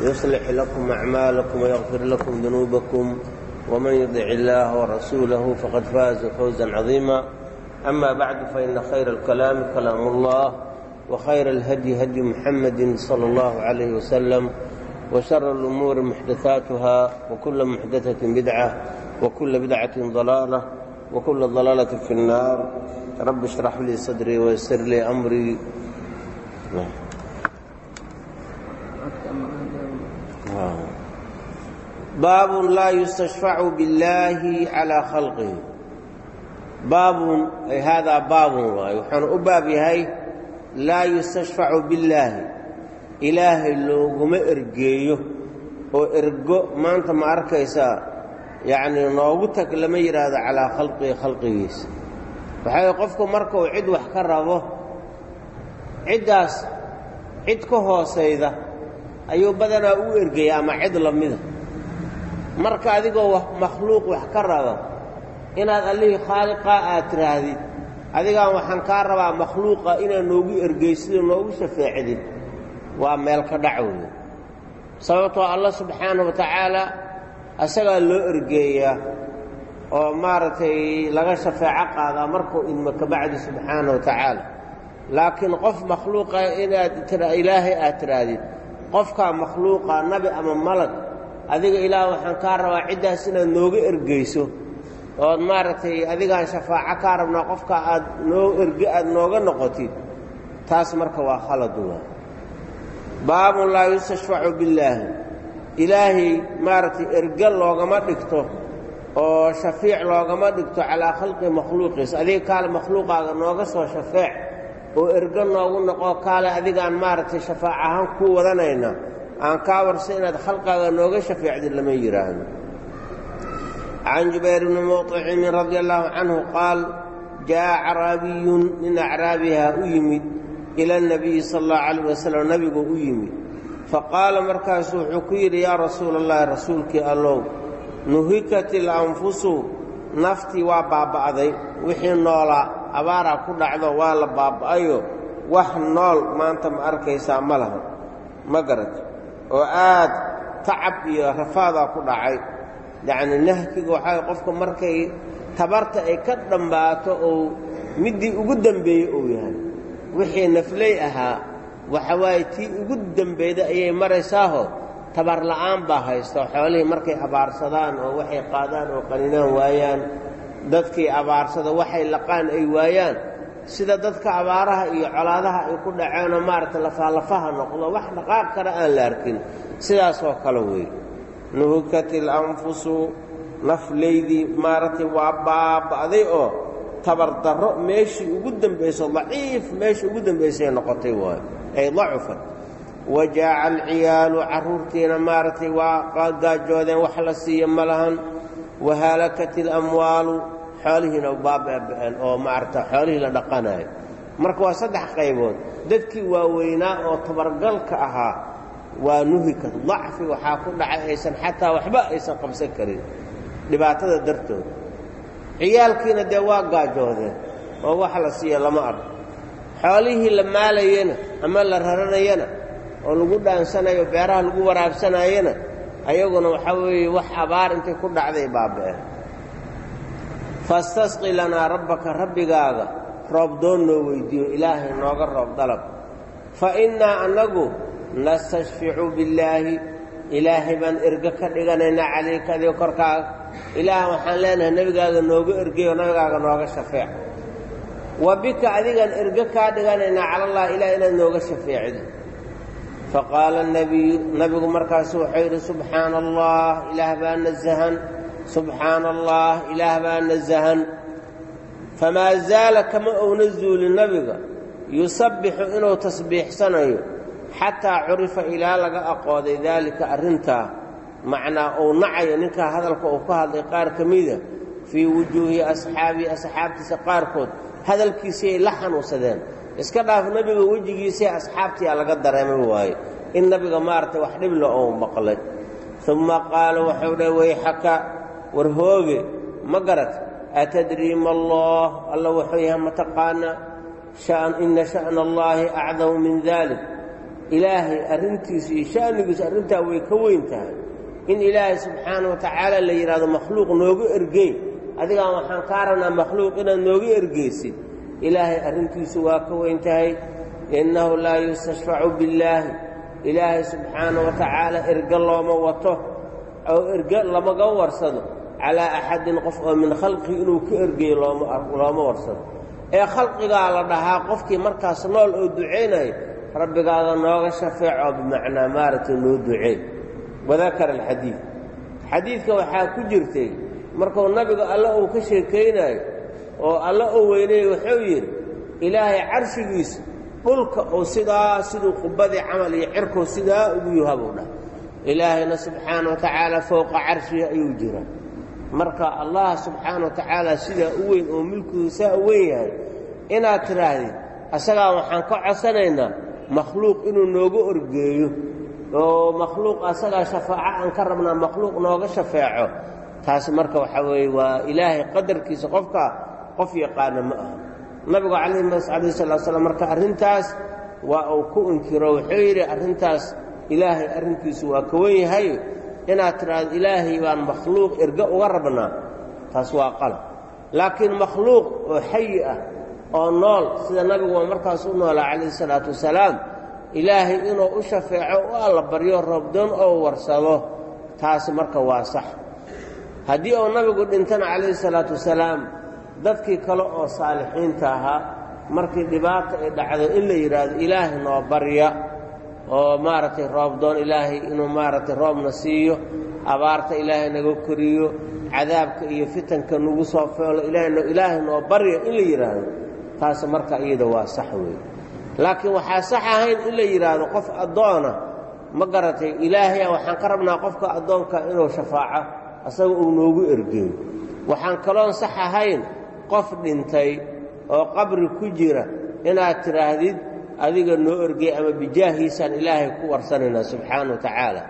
يصلح لكم أعمالكم ويغفر لكم ذنوبكم ومن يطع الله ورسوله فقد فاز فوزا عظيما أما بعد فإن خير الكلام كلام الله وخير الهدي هدي محمد صلى الله عليه وسلم وشر الأمور محدثاتها وكل محدثة بدعة وكل بدعة ضلالة وكل ضلالة في النار رب اشرح لي صدري ويسر لي أمري baab laa yustashfacu billaahi calaa khalqihi baabun ay haadaa baabun waayo waxaanu u baab yahay laa yustashfacu billaahi ilaahay looguma ergeeyo oo ergo maanta ma arkaysaa yacnii noogu tag lama yidhaahdo calaa khalqihi khalqigiisa waxay qofku markuu cid wax ka rabo ciddaas cid ka hoosayda ayuu badanaa u ergeeya ama cid lamida. Marka adigoo makhluuq wax ka raba inaad allihii khaaliqaa aad tiraahdid adigaan waxaan kaa rabaa makhluuqa inaad noogu ergeysidoo noogu shafeecdid waa meel ka dhac weeye. Sababtoo allah subxaana wa tacaala asagaa loo ergeeyaa oo maaragtay laga shafeeco qaadaa markuu idmo ka bacdi subxaana wa tacaala. Laakiin qof makhluuqa inaad ilaahay aad tidhaahdid qofkaa makhluuqa nabi ama malag adiga ilaah waxaan kaa rabaa ciddaas inaad nooga ergeyso. Ood maaragtay adigaan shafaaco kaa rabnaa qofka aad noo erge aad nooga noqotid. Taas marka waa khaladu waa baabun laa yustashfacu billaahi. Ilaahay maaragtay erge loogama dhigto oo shafiic loogama dhigto calaa khalqi makhluuqiisa adiga kaale makhluuqaaga nooga soo shafeec oo ergo noogu noqo kaale adigaan maaragtay shafaac ahaan kuu wadanayna aan kaa warsa inaad khalqaaga nooga shafeecdid lama yidhaahdo can jubayr bni muطicimin radia allaahu canhu qaal ja'a acraabiyun nin acraabiha ah u yimid ila اnabiyi sala allahu calayh wasalam nabigu u yimid. Fa qaala markaasuu wuxuu ku yidhi yaa rasuul allahi rasuulkii allow nuhikat il anfusu naftii waa baaba'day wixii noolaa abaaraa ku dhacdo waa la baaba'ayo wax nool maanta ma arkaysaa ma laha. Ma garat oo aad tacab iyo rafaadaa ku dhacay. Yacnii nahkiga waxaa qofka markay tabarta ay ka dhambaato ou middii ugu dembeeyey uu yahay. Wixii nafley ahaa waxa waaye tii ugu dembeyda ayay maraysaaho tabar la'aan baa haysta xoolihii markay abaarsadaan oo waxay qaadaan oo qaninaan waayaan dadkii abaarsada waxay laqaan ay waayaan. Sida dadka abaaraha iyo colaadaha ay ku dhaceenoo maaragtay lafaalafaha noqdo wax dhaqaaq kale aan la arkin. Sidaasoo kale weeye nuhukat ilanfusu naflaydii maaragtay waa baaba'day oo tabardarro meeshii ugu dembayso daciif meeshii ugu dembaysay noqotay waayo ay dacufat wa jaaca alciyaalu carruurtiina maaragtay waa gaajoodeen wax la siiya ma lahan wahaalakat ilamwaalu xoolihiina baaba'een oo maaragta xoolihii la dhaqanayo marka waa saddex qaybood dadkii waaweynaa oo tabargalka ahaa waa nuhikat dacfi waxaa ku dhacay aysan xataa waxba aysan qabsan karin dhibaatada dartood ciyaalkiina dee waa gaajoodeen oo wax la siiya lama arko xoolihii la maalayana ama la raranayana oo lagu dhaansanayo beeraha lagu waraabsanayana ayaguna waxaa weeye wax abaar intay ku dhacday baaba'een fastasqi lanaa rabbaka rabbigaaga roob doon noo weyddiiyo ilaahay nooga roob dalab. Fa innaa annagu nastashficu billaahi ilaahay baan erge ka dhiganaynaa calayka adiga korkaaga. Ilaah waxaan leenahay nebigaaga nooga ergeyo nabigaaga nooga shafeec wa bika adigaan erge kaa dhiganaynaa calallah ilaah inaad nooga shafeecdo faqaala nabiyu nabigu markaasu wuxuu yidhi subxaana allah ilaah baa nasahan subxaana allah ilaah baa nasahan famaa zaala kama ouna zuulin nabiga yusabbixu inuu tasbiixsanayo xataa curifa ilaa laga aqooday daalika arrintaa macnaa uu nacayo ninkaa hadalka uu ka hadlay qaar ka mida fii wujuuhi asxaabihi asxaabtiisa qaarkood hadalkiisii ay la xanuunsadeen iska dhaaf nebiga wejigiisii asxaabtiyaa laga dareemay waaye. In nebiga maaragtay wax dhibla ou maqlay. Uma qaala wuxuu dha wayxaka war hooge ma garat atadrii ma allah alla wuxuu yahay ma taqaanaa? Ina sha'na allaahi acdamu min dalik ilaahay arrintiisu iyo sha'nigiisu arrintaa way ka weyn tahay. In ilaahay subxaana wa tacaala la yidhahdo makhluuq noogu ergeyn. Adigaan waxaan kaa rabnaa makhluuq inaad nooga ergeysid ilaahay arrintiisu waa ka weyn tahay. Innahu laa yustashfacu billaahi. Ilaahay subxaana wa tacaala erge looma wato oo erge lamaga warsado. Calaa axadin qof oo min khalqi inuu ka ergeeyo looma warsado. Ee khalqigaa la dhahaa qofkii markaas nool oo ducaynayo rabbigaada nooga shafeeco bimacnaa maaragtay noo duceey wadakara alxadiid. Xadiidka waxaa ku jirtay markuu nabiga alle uu ka sheekaynayo oo alle uu weynayey wuxuu yidhi ilaahay carshigiisa dhulka uu sidaa siduu qubadii camal iyo cirkow sidaa ugu yahabuu dhah ilaahayna subxaana wa fowqa carshihi ayuu jira marka allah subxaana wa tacaala sidaa u weyn oo milkigu saa u weyn yahay inaad tidhaahdid asagaa waxaan ka codsanaynaa makhluuq inuu nooga orgeeyo oo makhluuq asagaa shafaaco aan ka rabnaa makhluuq nooga shafeeco. Taasi marka waxaa weeye waa ilaahay qadarkiisa qofka qof yaqaana ma aha. Nabigu calayhi sala slam marka arrintaas waa uu ku inkiro wuxuu yidhi arrintaas ilaahay arrinkiisu waa ka wen yahay. Inaad tidhaahdo ilaahay baan makhluuq erge uga rabnaa. Taas waa qalab. Laakiin makhluuq oo xayi ah oo nool sida nabigu waa markaas u noolaa calayhi salaatu wasalaam ilaahay inuu u shafeeco u alla baryo roobdoon oo warsado taasi marka waa sax. Haddii uu nabigu dhintana calayhi salaatu wasalaam dadkii kale oo saalixiinta ahaa markii dhibaata ay dhacdo in la yidhaahdo ilaahay noo barya oo maaragtay roobdoon ilaahay inuu maaragtay roobna siiyo abaarta ilaahay naga koriyo cadaabka iyo fitanka nagu soo feelo ilaahay noo barya in la yidhaahdo. Taas marka iyada waa sax weeye. Laakiin waxaa sax ahayn in la yidhaahdo qof addoona ma garatay ilaahaya waxaan ka rabnaa qofka addoonka inuu shafaaco asaga uu noogu ergeeyo. Waxaan kaloon sax ahayn qof dhintay oo qabri ku jira inaad tidhaahdid adiga noo ergey ama bijaahiisaan ilaahay ku warsanaynaa subxaana wa tacaala.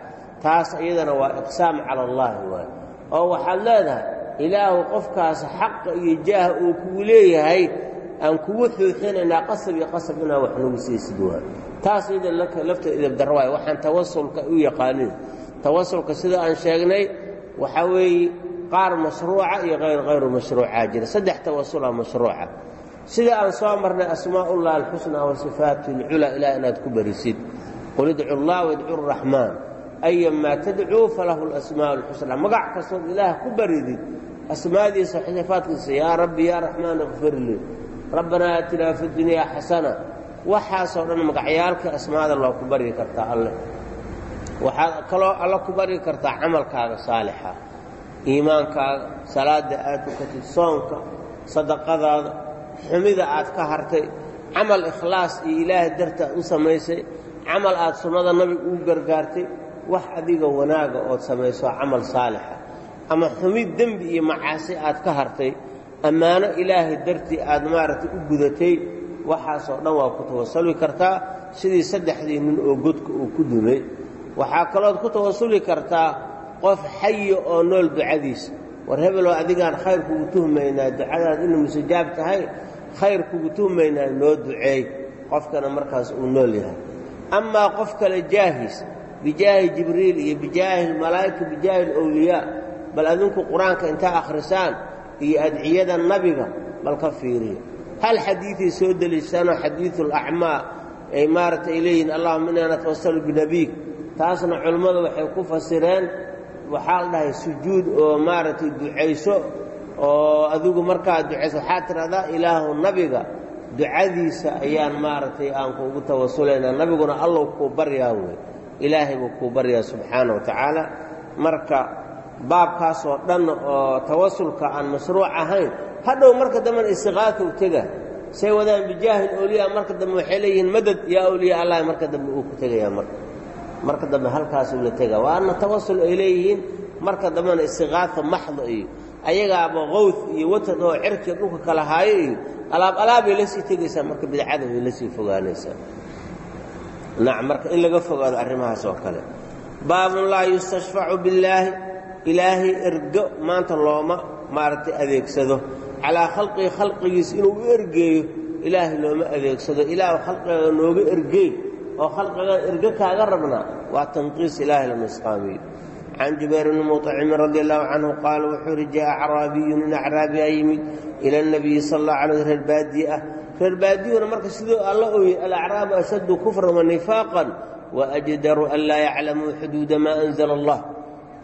Taas iyadana waa iqsaam cala allaahi waay. Oo waxaad leedahay ilaahu qofkaas xaqa iyo jaaha uu kugu leeyahay aan kugu xuuxinaynaa qasab iyo qasab inaa wax nagu siisid waay. Taas iyada lafta idabdarro waay. Waxaan tawasulka u yaqaanin tawasulka sida aan sheegnay waxaa weeye qaar mashruuca iyo hayr hayru mashruucaa jira. Saddex tawasula mashruuca. Sida aan soo marnay asmaa'ullah alxusnaa wa sifaatu alculaa ilaah inaad ku barisid. Qul idcu allah wadcu raxmaan ayamaa tadcuu falahu alasmaa'u alxusnaa. Magac kastood ilaah ku baridid asmaadiisa sifaadkiisa yaa rabbi yaa raxmaan ikfir rabbanaa aatinaa fi dunyaa xasana. Waxaasoo dhan magacyaalka asmaada loo ku baryi kartaa alle. Waxaad kaloo alla ku baryi kartaa camalkaaga saalixa iimaankaaga salaadda aad tukatid soonka sadaqadaada xumida aad ka hartay camal ikhlaas iyo ilaahay dartaad u samaysay camal aad sunnada nabiga ugu gargaartay wax adiga wanaaga ood samayso camal saalixa. Ama xumid dembi iyo macaasi aad ka hartay ammaano ilaahay dartii aad maaragtay u gudatay waxaasoo dhan waa ku tawasuli kartaa sidii saddexdii nin oo godka uu ku dumay. Waxaa kalood ku tawasuli kartaa qof xayi oo nool ducadiisa war hebeloo adigaan khayr kugu tuhmaynaa ducadaad inay mustajaab tahay khayr kugu tuhmaynaa noo duceey. Qofkana markaas uu nool yahay. Amaa qof kale jaahis bijaahi jibriil iyo bijaahi malaa'ika bijaahi alowliyaa bal adinku qur'aanka intaa akhrisaan iyo adciyada nabiga bal ka fiiriya hal xadiiday soo deliishaanoo xadiiduulacmaa ay maaragta ay leeyihiin allahuma innaa natawasalu binabiyk taasna culimmadu waxay ku fasireen waxaa la dhahay sujuud oo maaragtay ducayso oo adigu markaa ducayso. Waxaa tidhahdaa ilaahu nabiga ducadiisa ayaan maaragtay aan kuugu tawasulaynaa. Nabiguna allow kuu baryaa wey ilaahay buu kuu baryaa subxaana wa tacaala. Marka baabkaasoo dhan oo tawasulka aan mashruuc ahayn hadhow marka dambena istiqaaka u tega say wadaan bijaahil awliyaa marka dambe waxay leeyihiin madad yaa awliyaa allah marka dambe uu ku tegayaa marka marka dambe halkaasuu la tegaa waana tawasul ay leeyihiin marka dambena istiqaafa maxdo iyo ayagaaba qowd iyo watad oo cirkiya dhulka kala haayo iyo alaab alaabay la sii tegaysaa marka bidcada way la fogaanaysaa. Nacam marka in laga fogaado arrimahaas oo kale. Baabun laa yustashfacu billaahi ilaahay ergo maanta looma maaragtay adeegsado. Calaa khalqihi khalqigiis inuu u ergeeyo ilaahay looma adeegsado. Ilaah khalqigaga nooga ergeey oo khalqiga erge kaaga rabnaa waa tanqiis ilaahay la nusqaamiyo can jubayr bni muطcimin radi allahu canhu qaala wuxuu uhi jaa acraabiyun in acraabiyaa yimid ila اnabiyi sal اllah alay reer baadiye ah reer baadiyuhuna marka siduu alla uu yidhi alacraabu ashaddu kufran wanifaaqan waajdaru an laa yaclamuu xuduuda maa anzala allah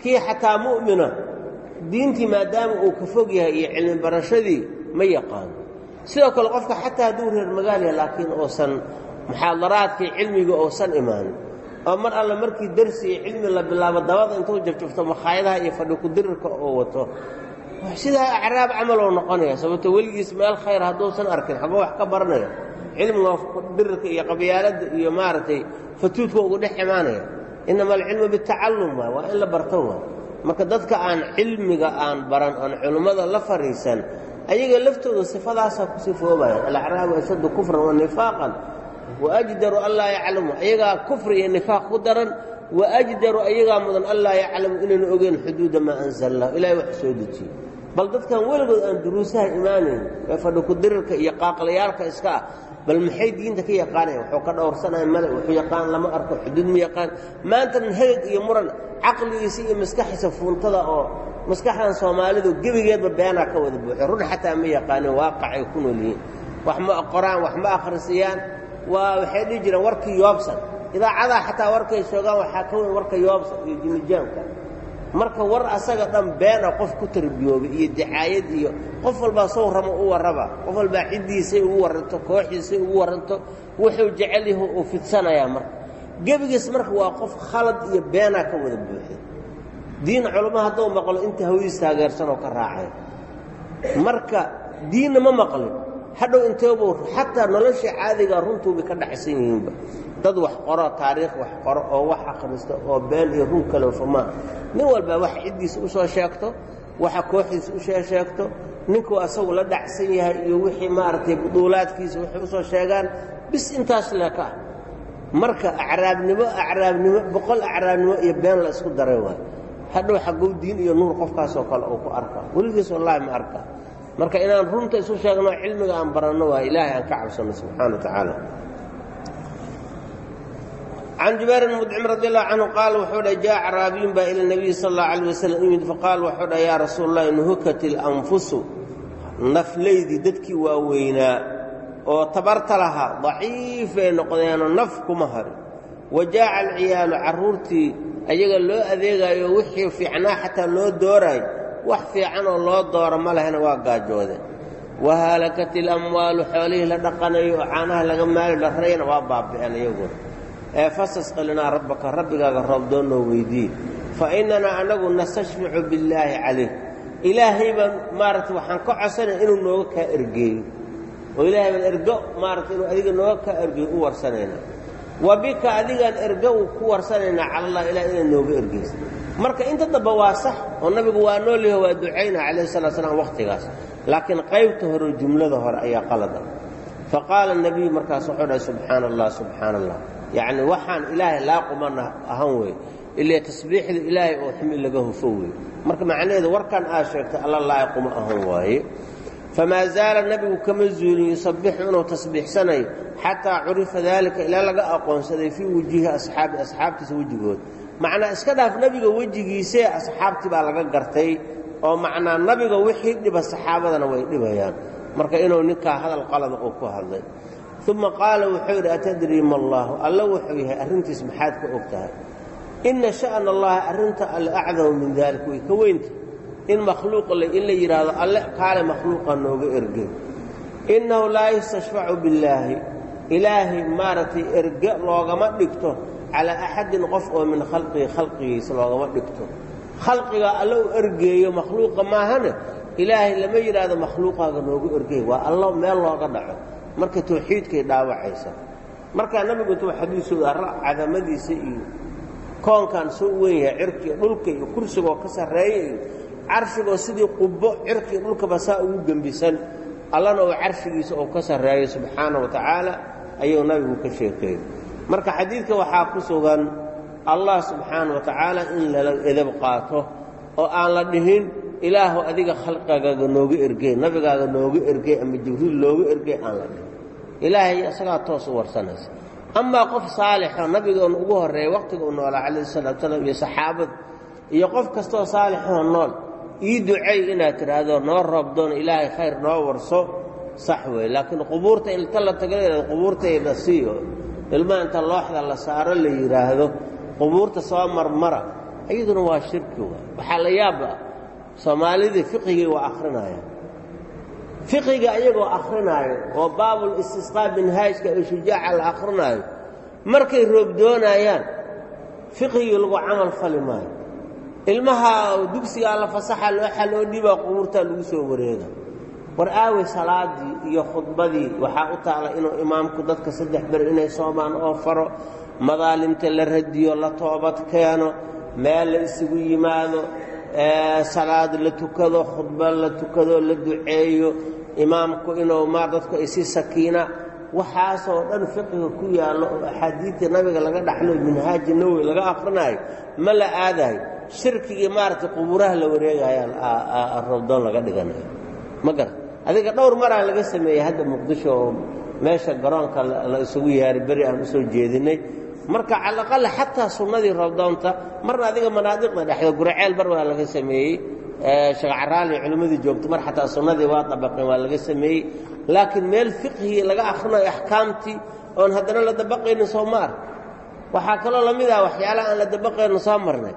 kii xataa mu'mina diintii maadaama uu ka fog yahay iyo cilmi barashadii ma yaqaano sidoo kale qofka xataa hadduu reer magaalya laakiin uusan muxaadaraadkii cilmiga uusan imaanin oo mar alle markii darsi iyo cilmi la bilaabo dabada intuu jabjabto makhaayadaha iyo fadhi kudirirka wato. Sidaa acraab camal oo noqonaya sababto weligiis meel khayr hadduusan arkin xagoo wax ka baranaya. Cilmiga dirirka iyo qabyaaladda iyo maaragtay fatuudka ugu dhex imaanaya. Inama alcilmu bitacallum waay waa in la barto waay marka dadka aan cilmiga aan baran oon culimmada la fariisan ayaga laftooda sifadaasaa ku sifoobayan. Alacraabu ashaddu kufran wa nifaaqan waajdaru an laa yaclamu ayagaa kufri iyo nifaaq ku daran waajdaru ayagaa mudan an laa yaclamu inaynu ogeyn xuduuda maa anzala lah ilahay wax soo dejiye bal dadkan weligood aan duruusaha imaanayn ee fadhi kudirirka iyo qaaqlayaalka iska ah bal maxay diinta ka yaqaanayan wuxuu ka dhowrsanaya male wuxuu yaqaan lama arko xuduud ma yaqaan maantan hegeg iyo muran caqligiisa iyo maskaxiisa fuuntada oo maskaxdan soomaalidu gebigeedba beenaa ka wada buuxo run xataa ma yaqaanin waaqacay ku nool yihiin wax ma qoraan wax ma akhrisiyaan waa waxay dhihi jireen warkii yoobsan. Idaacadaa xataa warkay shoogaan waxaa ka weyn warka yoobsan iyo jimijaanka marka war asaga dhan beena qof ku tarbiyoobay iyo dacaayad iyo qof walbaa sow u warraba qof walbaa ciddiisay ugu warranto kooxdiisay ugu warranto wuxuu jecel yahu uu fidsanayaa marka. Gebigiis marka waa qof khalad iyo beenaa ka wada buuxay diin culamo hadduu maqlo inta hawdiis taageersanoo ka raacay. Marka diinna ma maqlin hadhow inteebuu xataa nolosha caadigaa runtuubay ka dhacsan yihiinba. Dad wax qoro taariikh wax qoro oo wax akhristo oo been iyo run kaleofamaa nin walbaa wax ciddiisa u soo sheegto waxa kooxdiisa u shee sheegto ninkuu asagu la dhacsan yahay iyo wixii maaragtay buduulaadkiisa waxay u sheegaan bis intaas leeka ah. Marka acraabnimo acraabnimo boqol acraabnimo iyo been la isku daray waay. Hadhow xagow diin iyo nuur qofkaasoo kale uu ku arka weligiis wallaahi ma arka marka inaan runta isu sheegno cilmiga aan baranno waa ilaahay aan ka cabsanno subxana wa tacaala can jubayr bn mudcim radi allahu canhu qaal wuxuu dha jaa acraabiyun baa ila nabiyi sal allahu alayh wasalam u yimid faqaal wuxuu dha yaa rasuul allah inhukat ilanfusu naflaydii dadkii waaweynaa oo tabarta lahaa daciifay noqdeenoo naf kuma harin wa jaaca alciyaalu carruurtii ayaga loo adeegaayo wixii fiicnaa xataa loo dooraayo wax fiicanoo loo dooro ma lehna waa gaajoodeen wahaalakat ilamwaalu xoolihii la dhaqanayo oo caanaha laga maali la rayna waa baabi'een iyaguna ee fastasqilinaa rabbaka rabbigaaga roobdoon noo weydiiye fa innanaa annagu nastashficu billaahi calayh. Ilaahay baan maaragtay waxaan ka codsanaya inuu nooga kaa ergeeyo. Oo ilaahay baan ergo maaragtay inuu adiga nooga kaa ergeeyo u warsanaynaa wa bika adigaan ergo u ku warsanaynaa calallah ilaah inaad nooga ergeysa marka inta dambe waa sax oo nabigu waa noolyaho waa ducayna calayhi salatu slam wakhtigaas laakiin qaybta hore jumlada hore ayaa qalada fa qaala nebiyu markaas wuxuu dhahay subxaana allah subxaana allah yacni waxaan ilaahay laaqumana ahan weeye ilaa tasbiixda ilaahay oo xumi laga hufo weeye marka macnaheedu warkan aad sheegtay alla laa'iquma ahan waaye. Famaa zaala nebigu kama zuulin yusabbixu inuu tasbiixsanayo xataa curifa daalika ilaa laga aqoonsaday fii wujuhi asxaabi asxaabtiisa wejigood macnaa iska dhaaf nebiga wejigiisee asxaabtii baa laga gartay oo macnaa nabiga wixii dhiba saxaabadana way dhibayaan. Marka inuu ninkaa hadal qalada uu ku hadlay. Uma qaala wuxuu yidhi atadrii ma allaahu? Alla wuxuu yahay arrintiis maxaad ka og tahay. Inna sha'na allaha arrinta alle acdamu min daalika. Way ka weynta. In makhluuq in la yidhaahdo alle kaale makhluuqa nooga erge. Innahu laa yustashfacu billaahi. Ilaahay maaragtay erge loogama dhigto calaa axadin qof oo min khalqihi khalqigiisa loogama dhigto khalqiga alle u ergeeyo makhluuqa maahane ilaahay lama yidhaahdo makhluuqaaga noogu ergeey waa allo meel looga dhaco marka tawxiidkay dhaawacaysa markaa nabigu intuu xadiisooda ra cadamadiisa iyo koonkan soo weyn yahay cirkiiyo dhulka iyo kursigoo ka sarreeya iyo carshigoo sidii qubbo cirkiiyo dhulkaba saa ugu gembisan allana uu carshigiisa uu ka sarreeyo subxaana wa tacaala ayuu nabigu ka sheekeeyey marka xadiidka waxaa ku sugan allah subxaana wa tacaala in lala edab qaato oo aan la dhihin ilaahu adiga khalqigaaga nooga ergey nabigaaga nooga ergey ama jibriil looga ergey aan la dhihin. Ilaahay isagaa toos u warsanaysa. Amaa qof saalixoo nabigoona ugu horreeya wakhtiga u noolaa calayhi salatu salaam iyo saxaabada iyo qof kastoo saalixoo nool ii ducay inaad tidhaahdo noo roobdoon ilaahay khayr noo warso sax weeye. Laakiin qubuurta inta la taga qubuurtayna siiyo ilmaha inta looxda la saaro la yidhaahdo qubuurta soo marmara iyaduna waa shirki waay. Waxaa la yaaba soomaalidii fiqigii waa akhrinayaan fiqiga iyagoo akhrinaayo oo baabul istisqaa minhaajka ee shujaaca la akhrinaayo markay roobdoonayaan fiqigii lagu camal fali maayo. Ilmaha dugsigaa la fasaxa looxa loo dhibaa qubuurtaa lagu soo wareega war aawey salaadii iyo khudbadii waxaa u taala inuu imaamku dadka saddex beri inay soomaan oo faro madaalimta la radiyo la toobad keeno meel la isugu yimaado salaad la tukado khudba la tukado la duceeyo imaamku inuu maar dadku ay sakiina waxaasoo dhan fiqiga ku yaallo oo axaadiidta nabiga laga dhaxlo minhaaji nawowi laga akrinaayo ma la aadayo shirkigii maaragtay qubuuraha la wareegaya robdoon laga dhiganayo ma garan adiga dhowr maraa laga sameeyey hadda muqdisho oo meesha garoonka la isugu yaari beri aan u soo marka calaqal xataa sunnadii roobdoonta marna adiga manaadiqda dhexda guraceel bar waa laga sameeyey. Shaqcaraali culimmadii joogto mar xataa sunnadii waa dabaqeen waa laga sameeyey. Laakiin meel fiqhigii laga akhrinayo axkaamtii oon haddana la dabaqaynin soo ma ark waxaa kaloo la ah waxyaalaha aan la dabaqaynin soo marnay.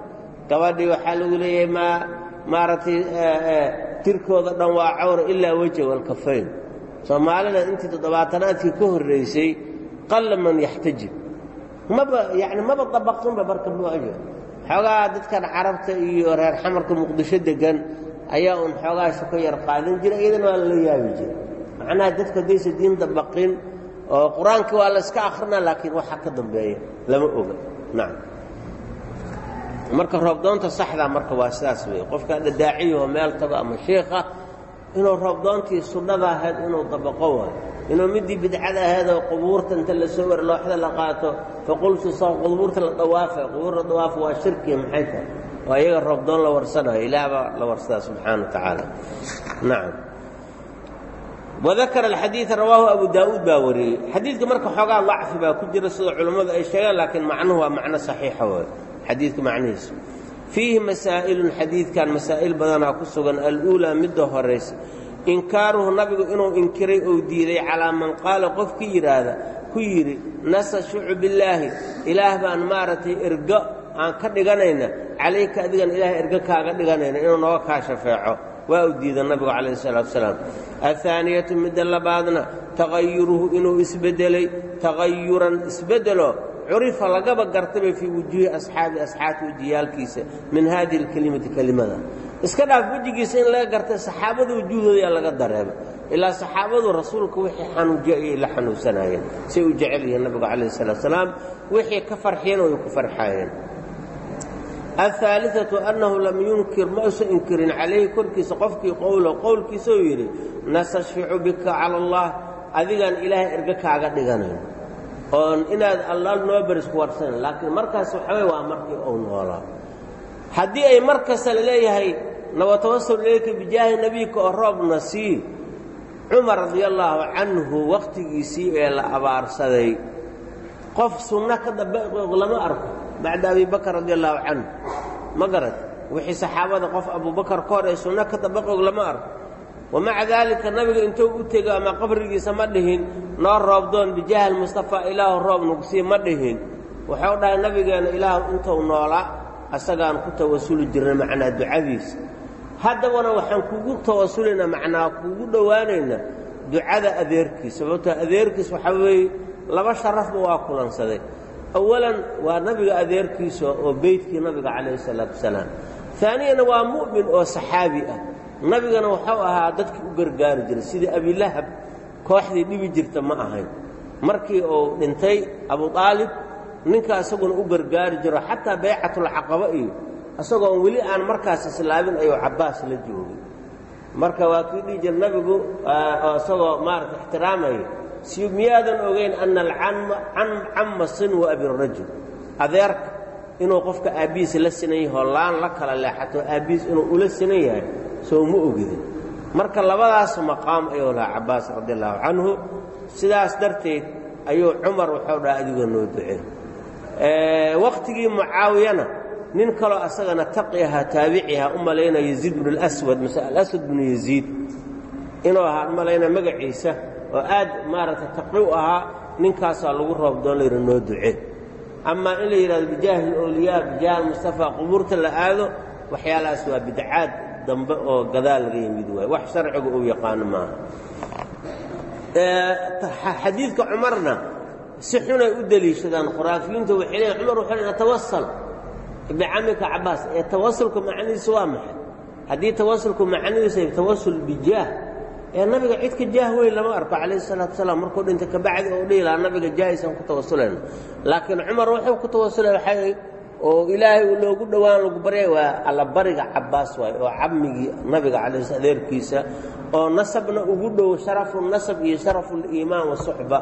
Gabadhii waxaa lagu leeyahay maa maaragtay tirkooda dhan waa cawra ilaa weja walkafayn soomaalida intii toddobaatanaadkii ka horraysay qalla man yaxtajib. Maba yani maba dabaqinba marka muajo xoogaa dadkan carabta iyo reer xamarka muqdisho degan ayaa uun xoogaa shuko yar qaadan jira iyadana waa lala yaabi jira. Macnaha dadka haddaysa diin dabaqin oo qur'aankii waa la iska akrinaa laakiin waxa ka dambeeya lama oga. Nacam marka roobdoonta saxdaa marka waa sidaas wey qofka hadha daaciyahoo meel tago ama shiikha inuu roobdoontii sunnada ahayd inuu dabaqo waayo. Inuu midii bidcada ahaydoo qubuurta inta la soo war looxda la qaato faqultu sa qubuurta la dhawaafa qubuur la dhawaafa waa shirkiya maxay tahay? Waa iyaga roobdoon la warsanayo ilaah baa la warsadaa subxaana wa tacaala. Nacam. Wadakara alxadiida rawaahu abu daa'uud baa wariyey. Xadiidka marka xoogaa dacfi baa ku jira sida culammadu ay sheegeen laakiin macnuhu waa macno saxiixa waay xadiidka macnihiisu. Fiihi masaa'ilun xadiidkan masaa'il badanaa ku sugan aluulaa midda horaysa inkaaruhu nabigu inuu inkiray ou diiday calaa man qaala qofkii yidhaahda ku yidhi nasashucu billaahi ilaah baan maaragtay ergo aan ka dhiganayna calayka adigan ilaah ergo kaaga dhiganayna inuu nooga kaa shafeeco. Waa u diida nabigu calayhi salaatu wasalaam. Ahaaniyatu midda labaadna taqayuruhu inuu isbeddelay taqayuran isbeddelo curifa lagaba gartaba fii wujuuhi asxaabi asxaabti wejiyaalkiisa min haadihi alkelimati kelimada iska dhaaf wejigiisa in laga gartay saxaabada wujuuhdoodaa laga dareema ilaa saxaabadu rasuulka wixii xanuujiya ayay la xanuunsanaayeen say u jecel yihiin nabigu calayhi salaatu salaam wixii ka farxiyeen way ku farxaayeen aلثaaliثaةu annahu lam yunkir ma usan inkirin calayhi korkiisa qofkii qowlo qowlkiisa uu yidhi nastashficu bika cala allah adigaan ilaahay erga kaaga dhiganayn oon inaad alla noo berisku warsanan laakiin markaas waxawey waa markii ou noolaa. Haddii ay mar kasta la leeyahay nawatawasul ilayka bijaahi nebiyka oo roobna sii cumar radi allaahu canhu wakhtigiisii ee la abaarsaday. Qof sunno ka dabaoog lama arko bacda abi bakr radi allaahu canhu. Ma garat wixii saxaabada qof abubakar ka hor ee sunno ka dabaqoog lama arko wamaca daalika nabiga intuu u tego ama qabrigiisa ma dhihin noo roobdoon bijahal mustafaa ilaahu roob nugsii ma dhihin. Wuxuu dhahay nabigeenna ilaahu intuu noolaa asagaan ku tawasuli jirnay macnaa ducadiisa. Haddabana waxaan kugu tawasulinaa macnaa kugu dhowaanaynaa ducada adeerkiis sababtoo adeerkiis waxaa weeye laba sharafba waa kulansaday. Awalan waa nabiga adeerkiisa oo beydkii nabiga calayhi salaatu wasalaam. Aaniyana waa mu'min oo saxaabi ah nabigana wuxuu ahaa dadkii u gargaari jiray. Sidii abilahab kooxdii dhibi jirta ma ahayn. Markii uu dhintay abu aalib ninka isaguna u gargaari jiro xataa baycatulcaqaba iyo isagoon weli aan markaas islaabin ayuu cabbaas la joogay. Marka waa kii dhihi jira nabigu isagoo maarata ixtiraamaya si miyaadan ogeyn ana alcamma sinwa abirajul adeerka inuu qofka aabbihiisa la sinan yaho laan la kala leexato aabbihiis inuu ula sinan yahay soo ma ogidin. Marka labadaas maqaam ayuu lahaa cabbaas radi allahu canhu. Sidaas darteed ayuu cumar wuxuu dhaha adiga noo ducee. Waqtigii mucaawiyana nin kaloo asagana taqi ahaa taabici ahaa u malayna yaziid bnu اlaswad mase alaswad bnu yaziid. Inuu ahaa malayna magaciisa oo aad maaragtay taqi u ahaa ninkaasaa lagu roob doon layidhi noo ducee. Amaa in la yidhahdo bijaahi اlawliyaa bijaahi mustafaa qubuurta la aado waxyaalahaas waa bidcaad dambe oo gadaal laga yimid waay. Wax sharciga uu yaqaano maaha. Xadiidka cumarna si xunay u deliishadaan khuraafiyiinta waxay leeyiin cumar wuxuu natawasal bicamika cabbaas ee tawasulka macnihiisu waa maxay? Haddii tawasulku macnihiisa tawasul bijaah ee nabiga cid ka jaah weyn lama arko calayhi salaatu wasalaam markuu dhinta kabacdi oo dhihi lahaa nabiga jaahisan ku tawasulayna laakiin cumar wuxuu ku tawasulay waxay oo ilaahay loogu dhowaan lagu baryay waa allabariga cabbaas waay oo cammigii nabiga calayh adeerkiisa oo nasabna ugu dhow sharafu nasab iyo sharafu liimaan wasuxba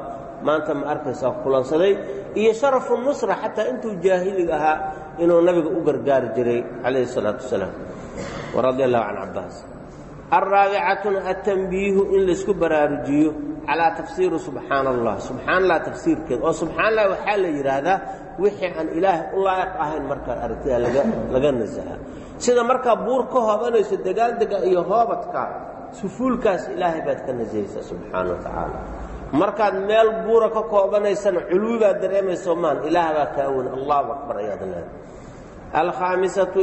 maanta ma arkaysaa kulansaday iyo sharafu nusra xataa intuu jaahiliga ahaa inuu nabiga u gargaari jiray calayhi salaatu wasalaam. Waradia allahu can cabbaas. Alraabicatuna atanbiihu in laysku baraarujiyo calaa tafsiiri subxaana allah subxaan allah tafsiirkeeda oo subxaan allah waxaa la yidhaahdaa wixii aan ilaahay u laa'iq ahayn markaad aragtida laga nasaha. Sida markaa buur ka hoobanayso degaandega iyo hoobadka sufuulkaas ilaahay baad ka nasahaysaa subxaana wa tacaala markaad meel buura ka koobanaysana culuwibaad dareemayso maan ilaah baa kaa wen allahu akbar ayaad leedahay. Alkhaamisatu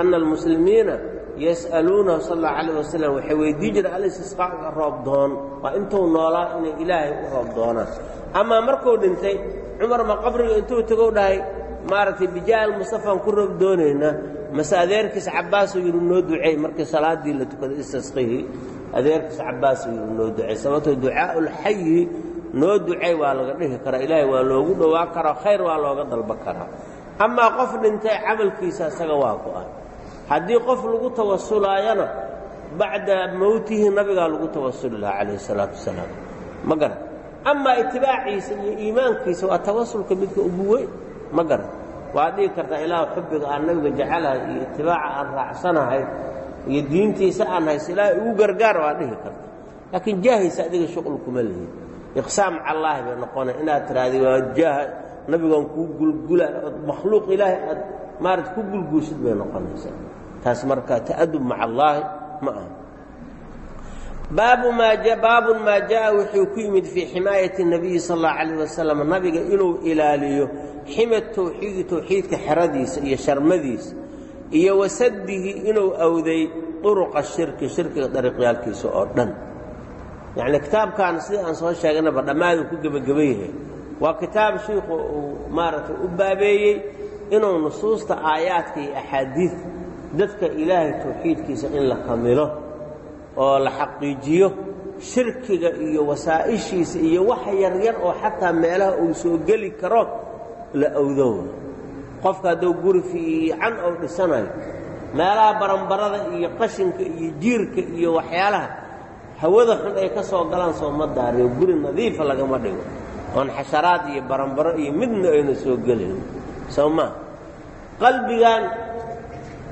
ana almuslimiina yas'aluunahu sal allahu calayh wasalam waxay weydii jireen alistisqaaga roob doon. Waa intuu noolaa inay ilaahay u roob doonaan. Amaa markuu dhintay cumar ma qabriga intuu tagow dhahay maaragtay bijaal mustafaan ku roob doonaynaa mase adeerkiis cabbaasuu yidhi noo duceey markii salaaddii la tukaday istasqihii adeerkiis cabbaasuu yidhi noo duceey sababtoo ducaaulxayi noo ducey waa laga dhihi karaa ilaahay waa loogu dhowaan karaa khayr waa looga dalba karaa. Amaa qof dhintay camalkiisa isaga waa go-an haddii qof lagu tawasulaayana bacda mowtihi nabigaa lagu tawasuli lahaa calayhi salaatu wasalaam. Ma garan amaa itibaaciisa iyo iimaankiisa waa tawasulka midka ugu weyn. Ma garan waad dhigi kartaa ilaah xubbiga aan nabiga jecelahay iyo itibaaca aan raacsanahay iyo diintiisa aan hayso ilaahay ugu gargaar waad dhihi karta laakiin jaahaysa adiga shuqul kuma lihin. Iqsaam callaahi bay noqonay inaad tiraahdi waa jaaha nabigan kuu gulgula makhluuq ilaahay aad maarata ku gulguushid bay noqonaysaa taas marka ta'adub maca allaahi ma aha. Baabu maa baabun maa jaa wuxuu ku yimid fii ximaayati اnabiyi sal اllahu alayh wasalam nabiga inuu ilaaliyo xima towxiidi towxiidka xeradiisa iyo sharmadiisa iyo wasaddihi inuu awday duruqa shirki shirkiga dariiqyaalkiisa oo dhan. Yacni kitaabkan sidii aan soo sheegaynaba dhammaaduu ku gebageba yahay. Waa kitaab shiikhu uu maaragtay u baabeeyey inuu nusuusta aayaadka iyo axaadiida dadka ilaahay tawxiidkiisa in la kamilo oo la xaqiijiyo shirkiga iyo wasaa'ishiisa iyo waxa yaryar oo xataa meelaha uu soo geli karo la awdow qofka hadduu guri fiican ou dhisanayo meelaha baranbarada iyo qashinka iyo jiirka iyo waxyaalaha hawada xun ay ka soo galaan sooma daariyo guri nadiifa lagama dhigo. Oon xasharaad iyo baranbaro iyo midna ayna soo gelayn soo maa qalbigan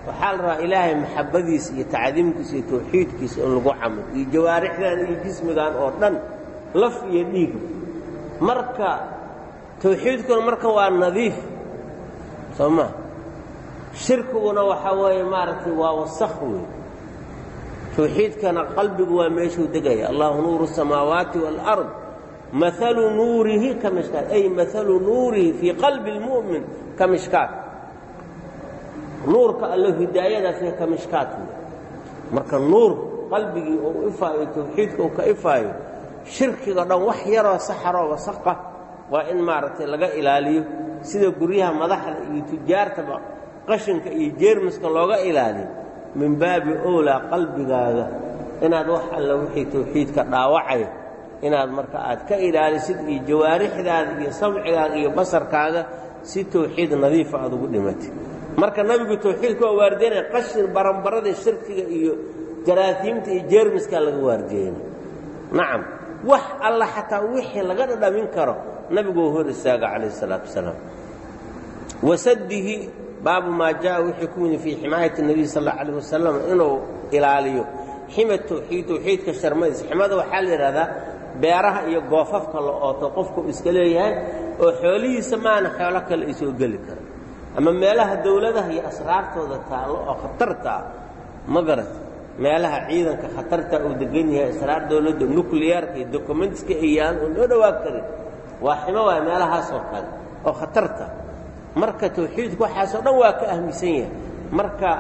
waxaa la rabaa ilaahay maxabbadiisa iyo tacdiimkiisa iyo tawxiidkiisa in lagu camil iyo jawaarixdan iyo jismigan oo dhan laf iyo dhiig marka tawxiidkuna marka waa nadiif soo maa shirkiguna waxaa weeye maaragtay waa wasakh wey tawxiidkana qalbigu waa meeshuu degaya allahu nuuru الsamaawaati wاlأrض maalu nuurihi ka mishkaat ay maalu nuurihi fii qalbi اlmu'min ka mishkaat nuurka allo hidaayadaas ka mishkaat marka nuur qalbigii uu ifaayo tawxiidka uu ka ifaayo shirkiga dhan wax yaroo saxaroo wasaqa waa in maaragtay laga ilaaliyo. Sida guryaha madaxda iyo tujaartaba qashinka iyo jeermiska looga ilaaliyo min baabi owlaa qalbigaaga. Inaad wax alla wixii tawxiidka dhaawacaya inaad marka aad ka ilaalisid iyo jawaarixdaada iyo samcigaaga iyo basarkaaga si tawxiid nadiifa aad ugu dhimatid marka nabigu tawxiidka waa waardiyanaya qashin baranbarada shirkiga iyo jaraasiimta iyo jeermiskaa laga waardiyeynay nacam wax alla xataa wixii laga dhadhamin karo nabiguu hor istaaga calayh salaatu wasalaam. Wasadihi baabu maa jaa wixii ku yimi fii ximaayati nebiy sal alla alayh wasalam inuu ilaaliyo. Xima tawxiid tawxiidka sharmadiisa. Ximada waxaa la yidhahdaa beeraha iyo goofafka la ooto qofku iska leeyahay oo xoolihiisa maana xoolo kale ay soo geli kara ama meelaha dawladaha iyo asraartooda taallo oo khatarta ah ma garat meelaha ciidanka khatarta uu degan yahay asraar dawladda nucleyaarka iyo documentiska ayaan oo loo dhowaan karin. Waa ximo waay meelahaasoo kale oo khatarta marka tawxiidku waxaasoo dhan waa ka ahmisan yahay. Marka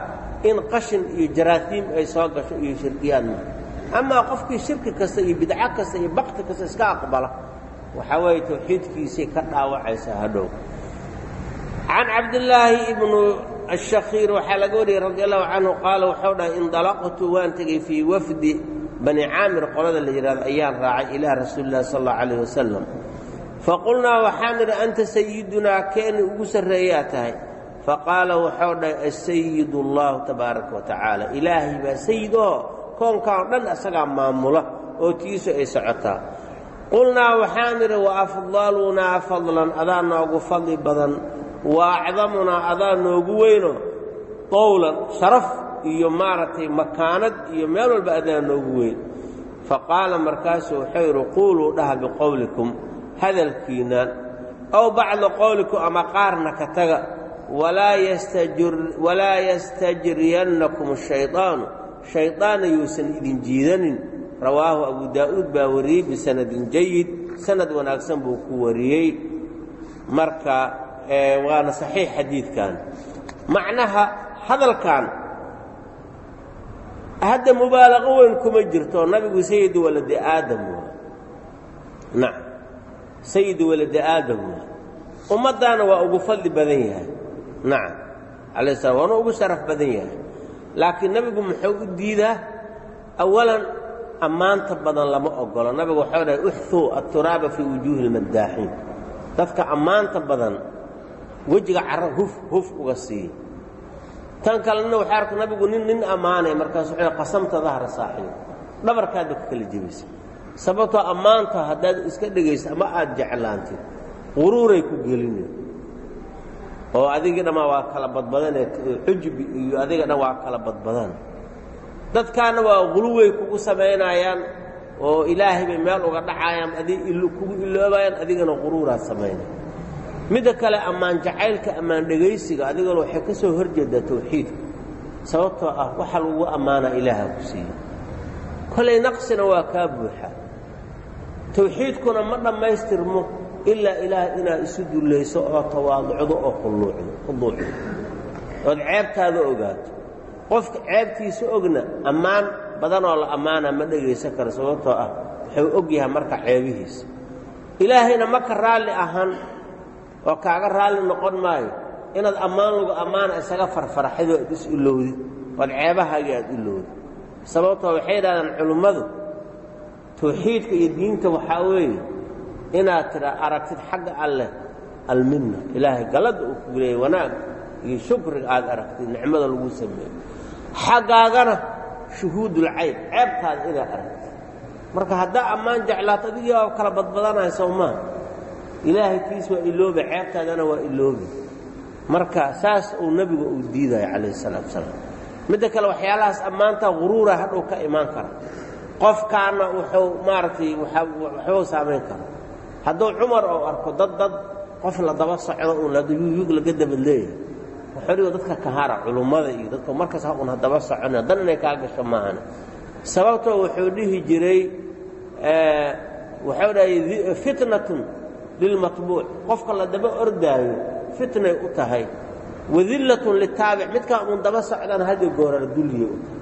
in qashin iyo jaraasiim ay soo gasho iyo shirkiyaad ma. Amaa qofkii shirki kasta iyo bidco kasta iyo bakti kasta iska aqbala waxaa weeye tawxiidkiisay ka dhaawacaysaa hadhow can cabdillaahi ibnu ashakiir waxaa laga wariyey radi allahu canhu qaala waxau dhahay indalaqtu waan tegey fii wafdi bani caamir qolada la yidhahdo ayaan raacay ilaa rasuuli illahi sal allau calayh wasalam faqulnaa waxaan nidhi anta sayidunaa keeni ugu sarreeyaa tahay faqaala waxau dhahay asayid allahu tabaaraka wa tacaala ilaahay baa sayid oo koonkaa o dhan asagaa maamula oo tiisu ay socotaa qulnaa waxaan afdalunaa fadlan adaa noogu fadli badan wa acdamunaa adaa noogu weyno qowlan sharaf iyo maaragtay makaanad iyo meel walba adaa noogu weyn. Faqaala markaasuu wuxuu yidhi quuluu dhaha biqowlikum hadalkiinaan aw bacda qowlikum ama qaarna ka taga walaa yastajriyannakum ashaydaanu shaydaana yuusan idin jiidanin. Rawaahu abu daa'uud baa wariyey bisanadin jayid sanad wanaagsan buu ku wariyey. Marka waana saxiix xadiidkan. Macnaha hadalkan hadda mubaalaqo weyn kuma jirto nabigu sayid waladi aadam waa. Nacam sayid waladi aadam waa. Ummaddaana waa ugu fadli badan yahay. Nacam calayh salam waana ugu sharaf badan yahay. Laakiin nebigu muxuu u diidaa awalan ammaanta badan lama ogolo nabigu waxau dhahay uxuu aturaaba fii wujuuhi اlmaddaaxiin dadka ammaanta badan wejiga cara huf huf uga siiya tan kalena waxaa arka nabigu nin nin ammaanay markaas wuxuu qasamta dahra saaxiib. Dhabarkaada ku kala jebisa sababtoo ammaanta haddaad iska dhegaysa ama aad jeclaantid quruuray ku gelina oo adigii dhammaa waa kala badbadanee xujbi iyo adiga dhan waa kala badbadan. Dadkaana waa quluway kugu samaynayaan oo ilaahay bay meel uga dhacayaan adig kugu iloobayaan adigana quruuraad samaynay midda kale ammaan jacaylka ammaan dhegaysiga adigana waxay ka soo horjeedaa tawxiidka sababtoo ah waxa lagu ammaanaa ilaaha ku siiya kolay naqsina waa kaa buuxa. Tawxiidkuna ma dhammaystirmo ilaa ilaah inaad isu dullayso oo tawaaducdo oo khuduucdo ood ceebtaada ogaato. Qofka ceebtiisa ogna ammaan badanoo la ammaanaa ma dhegaysan karo sababtoo ah wuxuu og yahay marka ceebihiisa. Ilaahayna maka raalli ahaan oo kaaga raalli noqon maayo inaad ammaan lagu ammaana isaga farfarxidoo ad is ilowdid ood ceebahaagii aad ilowdid sababtoo waxay yidhahdaan culimmadu tawxiidka iyo diinta waxaa weeye inaad tidhaa aragtid xagga alleh alminna ilaahay galladda uu kugu wanaag iyo shukriga aad aragtid nicmada lagu sameeyo xaggaagana shuhuudulcayb ceebtaada inaad aragtid. Marka haddaa ammaan jeclaato adigii waa kala badbadanaya maa ilaahay tiis waa iloobe ceebtaadana waa iloobe. Marka saas uu nebigu uu diidaya calayhi salaatu wasalaam. Midda kale waxyaalahaas ammaanta huruura hadhow ka imaan kara. Qofkaana wuxuu maaragtay waxbuu saamayn kara hadduu cumar oo arko dad dad qof la daba socdo uun yuyug laga dabad leeyahay. Wuxuu dadka kahara culummada iyo dadka markaas ha hadaba socona dan inay kaa gasho maahane. Sababtoo wuxuu dhihi jiray wuxuu dhahay fitnatun lilmatbuuc qofka la daba ordaayo fitnay u tahay. Wadillatun litaabic midkaa uun daba socdana haddii goorana dulliya u tahay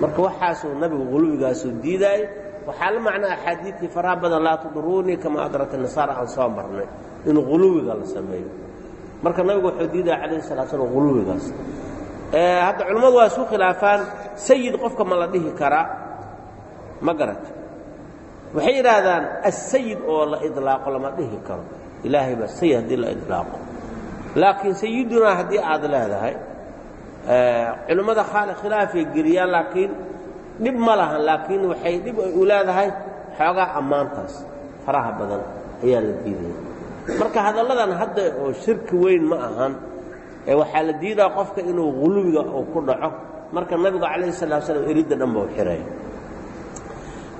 marka waxaasuu nabigu quluwigaasuu diidaayey waxaa la macnaa axaadiidtii faraha badan laa tuduruunii kama adraka nasaara aan soo marnay in quluwiga la sameeyo. Marka nabigu wuxuu diidaya calayhi salaa slam quluwigaas hadda culimmadu waa isku khilaafaan sayid qofka ma la dhihi karaa ma garata waxay yidhaahdaan asayid oo la idlaaqo lama dhihi karo. Ilaahay baa sayid haddii la idlaaqo. Laakiin sayidunaa haddii aad leedahay culimmada khaali khilaafay geliyaan laakiin dhib ma lahan laakiin waxay dhib u leedahay xoogaa ammaantaas. Faraha badan ayaa la diidaya. Marka hadalladan hadda oo shirki weyn ma ahan ee waxaa la diidaa qofka inuu guluwiga uu ku dhaco marka nabigu calayhi salatu slam eridda dhan bau xiraya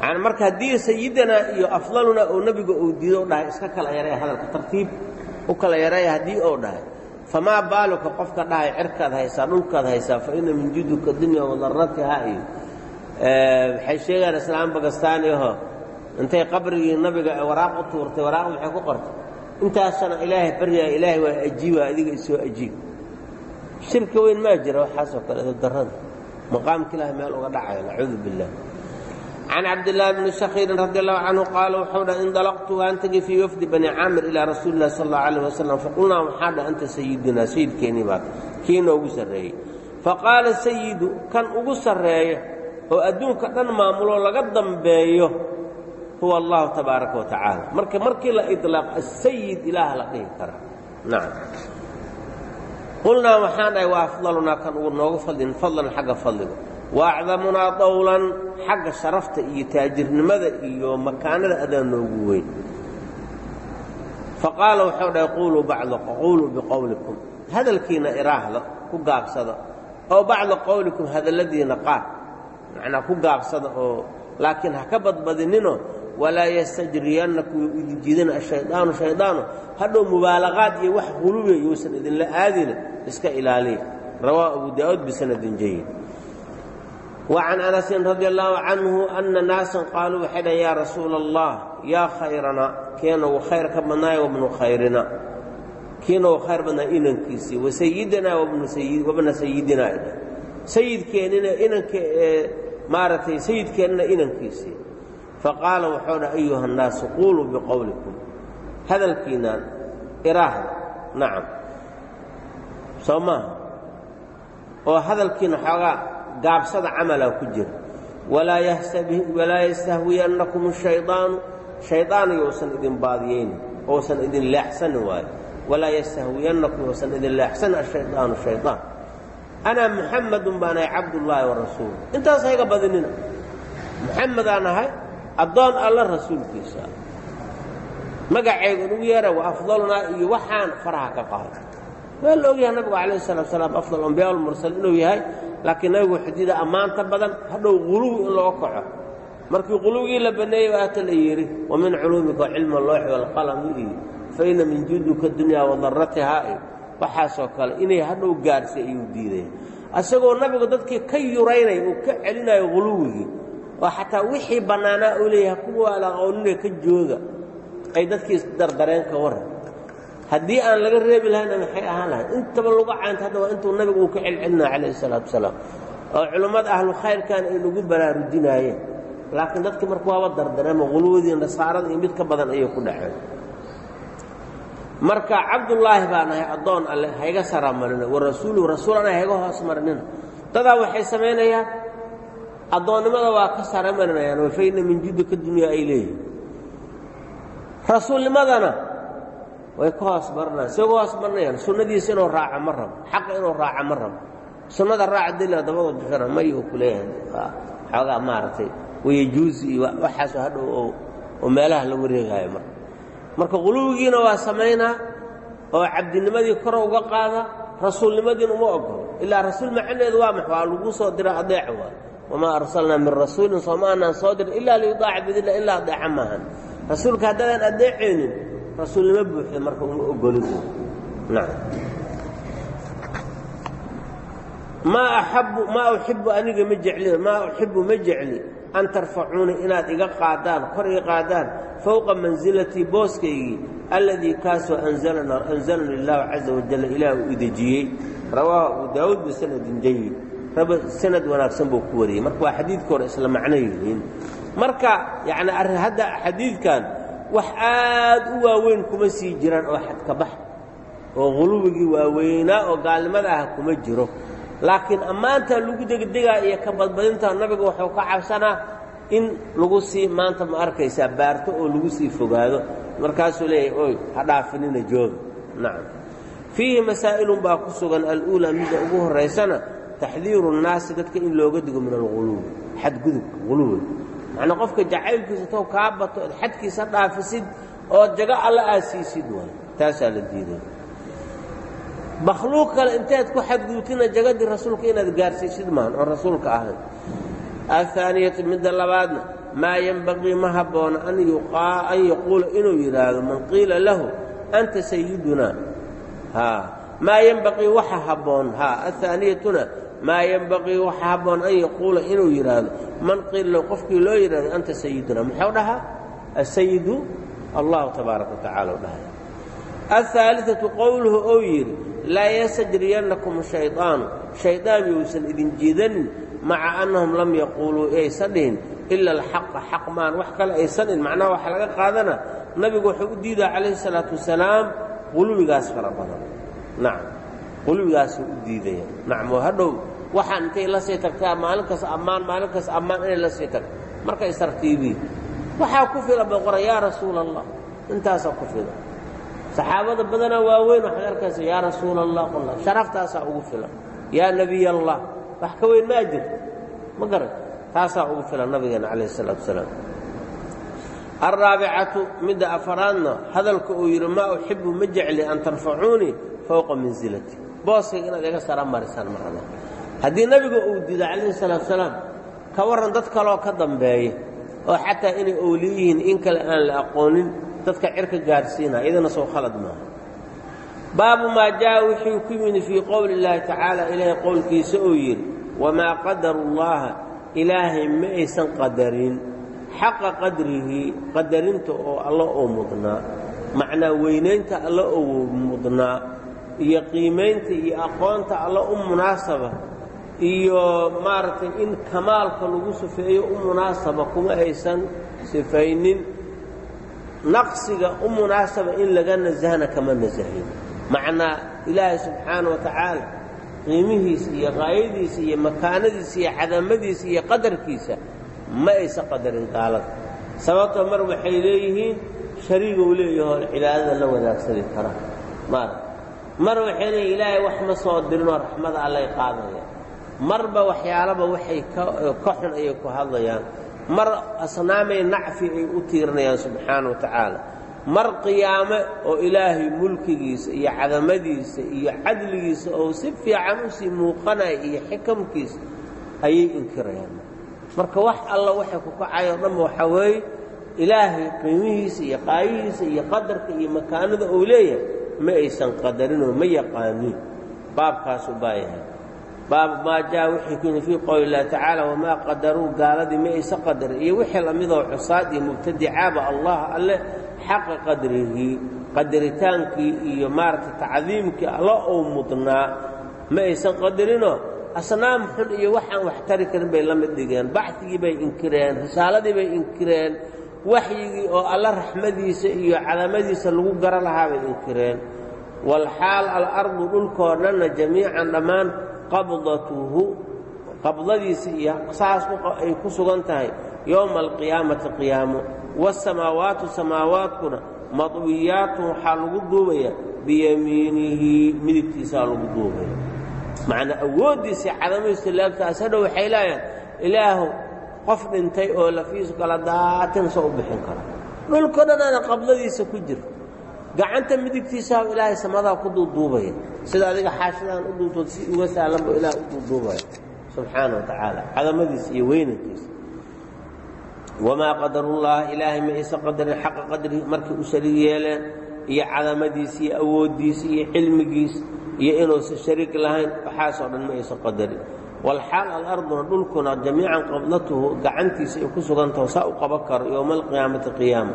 yani marka haddii sayidana iyo afdaluna oo nebiga uu diido u dhahay iska kala yaraya hadalka tartiib u kala yaraya haddii uu dhahay. Famaa baaluka qofka dhahay cirkaad haysaa dhulkaad haysaa fa ina min juduka dunya wadaratiha iyo waxay sheegaan islaam bagastaani aho intay qabrigii nabiga waraaq u tuurtay waraaq maxay ku qortay. Intaasana ilaahay baryaa ilaahay waa ajiiba adiga isoo ajiib. Shirka weyn maa jira waxaasoo kale darada maqaamka ilahay meel uga dhacayo nacuudu billah can cabdillaahi bni shakiirin radi allahu canhu qaala wuxuu dha indalaqtu waan tegey fii wafdi bani caamir ilaa rasuuli sal allahu alayh wasalam faqulnaa waxaa dha anta sayidunaa sayidkeennii baad kii noogu sarreeyey faqaala sayidu kan ugu sarreeya oo adduunka dhan maamuloo laga dambeeyo huwa allahu tabaaraka wa tacaala marka markii la ilaaq asayid ilaah la dhihi kara nacam qulnaa waxaan dhahay waa afdalunaa kan ugu noogu fadlin fadlan xagga fadliga wa acdamunaa dawlan xagga sharafta iyo taajirnimada iyo makaanada adaa noogu weyn faqaala wuxuu dhahay quuluu bacda quuluu biqowlikum hadalkiina iraahda ku gaabsada oo bacda qowlikum hadalladiina qaar macnaa ku gaabsada oo laakiin ha ka badbadinino walaa yastajriyannakum yuu idin jiidana ashaydaanu shaydaanu hadhow mubaalaqaad iyo wax huluwiya yuusan idinla aadina iska ilaaliya rawaa abu daa'uud bisanadin jayid wa can anasin radi allaahu canhu anna naasan qaaluu waxay dhahen yaa rasuula allah yaa khayrana keenagu khayr ka badnaaya wabnu khayrina kiinagu khayr badnaa inankiisii wasayidinaa wabna sayidinaa sayidkeennina inanka maaragtay sayidkeennina inankiisii faqaala wuxuu dha ayuha annaasu quuluu biqowlikum hadalkiinaan iraahda nacam soo maaha oo hadalkiina xoogaa gaabsada camalaa ku jira. Walaa yastahwiyannakum ashaydaanu shaydaan yousan idin baadiyeynin ousan idin leexsani waayo walaa yastahwiyannakum yousan idin leexsani ashaydaanu shaydaan anaa muxamadun baan ahay cabdullaahi wa rasuulu intaas hayga badinina. Muxamedaan ahay addoon alla rasuulkiisa. Magacayga ugu yeera waa afdalunaa iyo waxaan faraha ka qaado waa la ogyahay nabigu calayh salatu salaam afdal ambiyaa lmursal inuu yahay laakiin nabigu xudida ammaanta badan hadhow quluwi in loo kaco. Markii quluwigii la baneeyey waata la yidhi wa min culuumika cilma allooxi waalqalami iyo fa min juduka dunyaa wadaratihaa iyo waxaasoo kale inay hadhow gaarsi ayuu diidaya asagoo nabigu dadkii ka yuraynaya uu ka celinayo quluwigii oo xataa wixii bannaanaa uu leeyahay kuwa alaqoonina ka jooga ay dadkii dardareen ka warran haddii aan laga reebi lahayna maxay ahaan lahayd intaba lagu caynta hadda waa intuu nabigu uu ka celcelinaya calayhi salaatu wasalaam oo culummada ahlu khayrkan ay nagu baraarujinaayeen laakiin dadkii marka waaba dardareemo quluwadii nasaarada iyo mid ka badan ayay ku dhaceen. Marka cabdullaahi baan ahay addoon alle hayga saramarina wa rasuuluhu rasuulana hayga hoos marinina dadaa waxay samaynayaan addoonnimada waa ka saramarinayaan oo fayna min judika dunya ay leeyihiin rasuulnimadana way ka hoos hoos marinayaan sunnadiisa inuu raaco ma rabo. Xaqa inuu raaco ma rabo. Sunnada raaca dila dabada bixira may uu ku xoogaa maaragtay wayajuusi iyo waxaasoo hadhow oo meelaha la wareegaayo marka. Marka quluwigiina waa samaynaa oo cabdinimadii kor uga qaada rasuulnimadiina uma ogolo ilaa rasuul macaneedu waa max waa lagu soo dira adeec waa. Wamaa arsalnaa min rasuulin sooma anaan soo dirin ilaa liyudaaca bidillah ilaa adeeca maahan. Rasuulka haddadaan adeecaynin rasuulnimo buuxda marka uma ogolin maa uxibu aniga ma jecli maa uxibu ma jecli an tarfacuuni inaad iga qaadaan kor iga qaadaan fowqa mansilatii booskaygii alladii kaasoo anzalani illaahu caza wajalla ilaah uu idejiyey rawaahu abu daawuud bisanadin jayid sanad wanaagsan buu ku wariyey. Marka waa xadiidka hore isla macno marka arrin hadda xadiidkan wax aad u waaweyn kuma sii jiraan oo xadkabax oo quluwigii waaweynaa oo gaalnimada ah kuma jiro. Laakiin ammaanta lagu degdegaa iyo ka badbadinta nabiga wuxuu ka cabsanaa in lagu sii maanta ma arkaysaa baarto oo lagu sii fogaado. Markaasuu leeyahay oy ha dhaafinina jooga. Nacam. Fiihi masaa'ilun baa ku sugan aluulaa midda ugu horraysana taxdiiru nnaasi dadka in looga digo min alghuluwi xadgudubka huluwi macnaa qofka jacaylkiisa tow kaa bato ood xadkiisa dhaafisid ood jago alla aad siisid waay taasaa la diiday makhluuq kale inteed ku xadgudubtina jagadii rasuulka inaad gaarsiisid maan oon rasuulka ahayn aلثaaniyatu midda labaadna maa yenbagii ma habboona an yaquula inuu yidhaahdo man qiila lahu anta sayidunaa maa yenbaqii waxa habboon aلثaaniyatuna maa yenbaqii waxaa habboon an yaquula inuu yidhaahdo man qiila low qofkii loo yidhahdo anta sayiduna muxuu dhahaa? Asayidu allahu tabaaraka wa u dhahay ahaaliatu qowluhu ou yidhi laa yasajriyannakum shayطaanu shaydaan yousan idin jiidanin maca annahum lam yaquuluu iyaysan dhihin ila alxaqa xaq maan. Wax kale aysan dhihin macnaha waxaa laga qaadana nabigu wuxuu u diidaa calayhi salaatu wasalaam quluwigaas fara badan. Nacam quluwigaasuu u diidaya. Nacam oo hadhow waxaan intay la sii tagtaa maalin kas ammaan maalin kas ammaan inay la sii tagto markay sartiibiin waxaa ku fila boqora yaa rasuula allah intaasaa ku fila saxaabada badanaa waaweyn waxaad arkaysa yaa rasuula allah qol sharaftaasaa ugu filan. Yaa nebiy allah wax ka weyn maa jirto. Ma garan taasaa ugu filan nabigeena calayh isalaatu wasalaam. Alraabicatu midda afaraadna hadalka uu yidhi maa uxibu ma jecli an tarfacuunii fowqa mansilati booskayga inaad iga sara marisaan ma haddii nebiga uu diido calayhi salaatu wasalaam ka warran dad kaloo ka dambeeya oo xataa inay owliyihiin in kale aan la aqoonin dadka cirka gaadhsiinaya idana soo khalad maaha. Baabu maa jaa wuxuu ku yimid fii qowli اllaahi tacaala ilaahay qowlkiisa uu yidhi wamaa qadaru llaha ilaahay ma aysan qadarin. Xaqa qadrihi qadarinta oo alla oo mudnaa. Macnaa weynaynta alla oo mudnaa iyo qiimaynta iyo aqoonta alla u munaasaba iyo maaragtay in kamaalka lagu sifeeyo u munaasaba kuma aysan sifaynin. Naqsiga u munaasaba in laga nasahna kama nasahin. Macnaa ilaahay subxaana wa tacaala qiimihiisa iyo qaayadiisa iyo makaanadiisa iyo cadamadiisa iyo qadarkiisa ma aysa qadarin gaalada sababtoo mar waxay leeyihiin shariigou leeyahoo cibaadada la wadaagsadi kara maara mar waxay leeyihiin ilaahay wax ma soo dirinoo raxmada allay qaadayaan. Marba waxyaalaba waxay ka xun ayay ku hadlayaan. Mar asnaamay nacfi ay u tiirinayaan subxaana wa tacaala. Mar qiyaame oo ilaahay mulkigiisa iyo cadamadiisa iyo cadligiisa oo si fiican u sii muuqanaya iyo xikamkiisa ayay inkirayaan. Marka wax alla waxay ku kacayoo dhanba waxaa weeye ilaahay qiimihiisa iyo qaayihiisa iyo qadarka iyo makaanada uu leeyahay ma aysan qadarinoo ma yaqaaniin baabkaasuu baa yahay. Baabu maa jaa wixii ku yimi fii qowli illahi tacaala wamaa qadaruu gaaladii ma aysa qadarin. Iyo wixii lamidoo cusaad iyo mubtadicaaba allah alle xaqa qadrihi qadaritaankii iyo maaragtay tacdiimkii alla ou mudnaa ma aysan qadarinoo asnaam xun iyo waxaan wax tari karin bay la mid dhigeen. Bacdigii bay inkireen risaaladii bay inkireen waxyigii oo alla raxmadiisa iyo cadamadiisa lagu gara lahaa bay inkireen. Walxaal alardu dhulkoo dhanna jamiican dhammaan qabdatuhu qabdadiisa iyo saas ay ku sugan tahay yowma alqiyaamati qiyaamo waasamaawaatu samaawaadkuna madwiyaatun waxaa lagu duubaya biyamiinihi midigtiisaa lagu duubaya. Macnaa awooddiisa cadamadiisa laagtaas hadhow waxay leeyahan ilaahu qof dhintay oo lafiisu kala daatin soo u bixin kara. Dhulko dhan aana qabladiisa ku jir. Gacanta midigtiisaa ilaahay samadaa ku duuduubaya sida adiga xaashidaan u duubtood si uga sahlanba ilaah u duuduubaya subxaana wa tacaala cadamadiisa iyo weynankiisa wamaa qadarullaah ilaahay ma aysan qadarin xaqa qadrihi markay u shariig yeeleen iyo cadamadiisa iyo awooddiisa iyo cilmigiisa iyo inuusan shariik lahayn waxaasoo dhan ma aysan qadarin walxaal alarduna dhulkuna jamiican qabdatuhu gacantiisa ay ku sugantaho saa u qaban karo yowma alqiyaamati qiyaama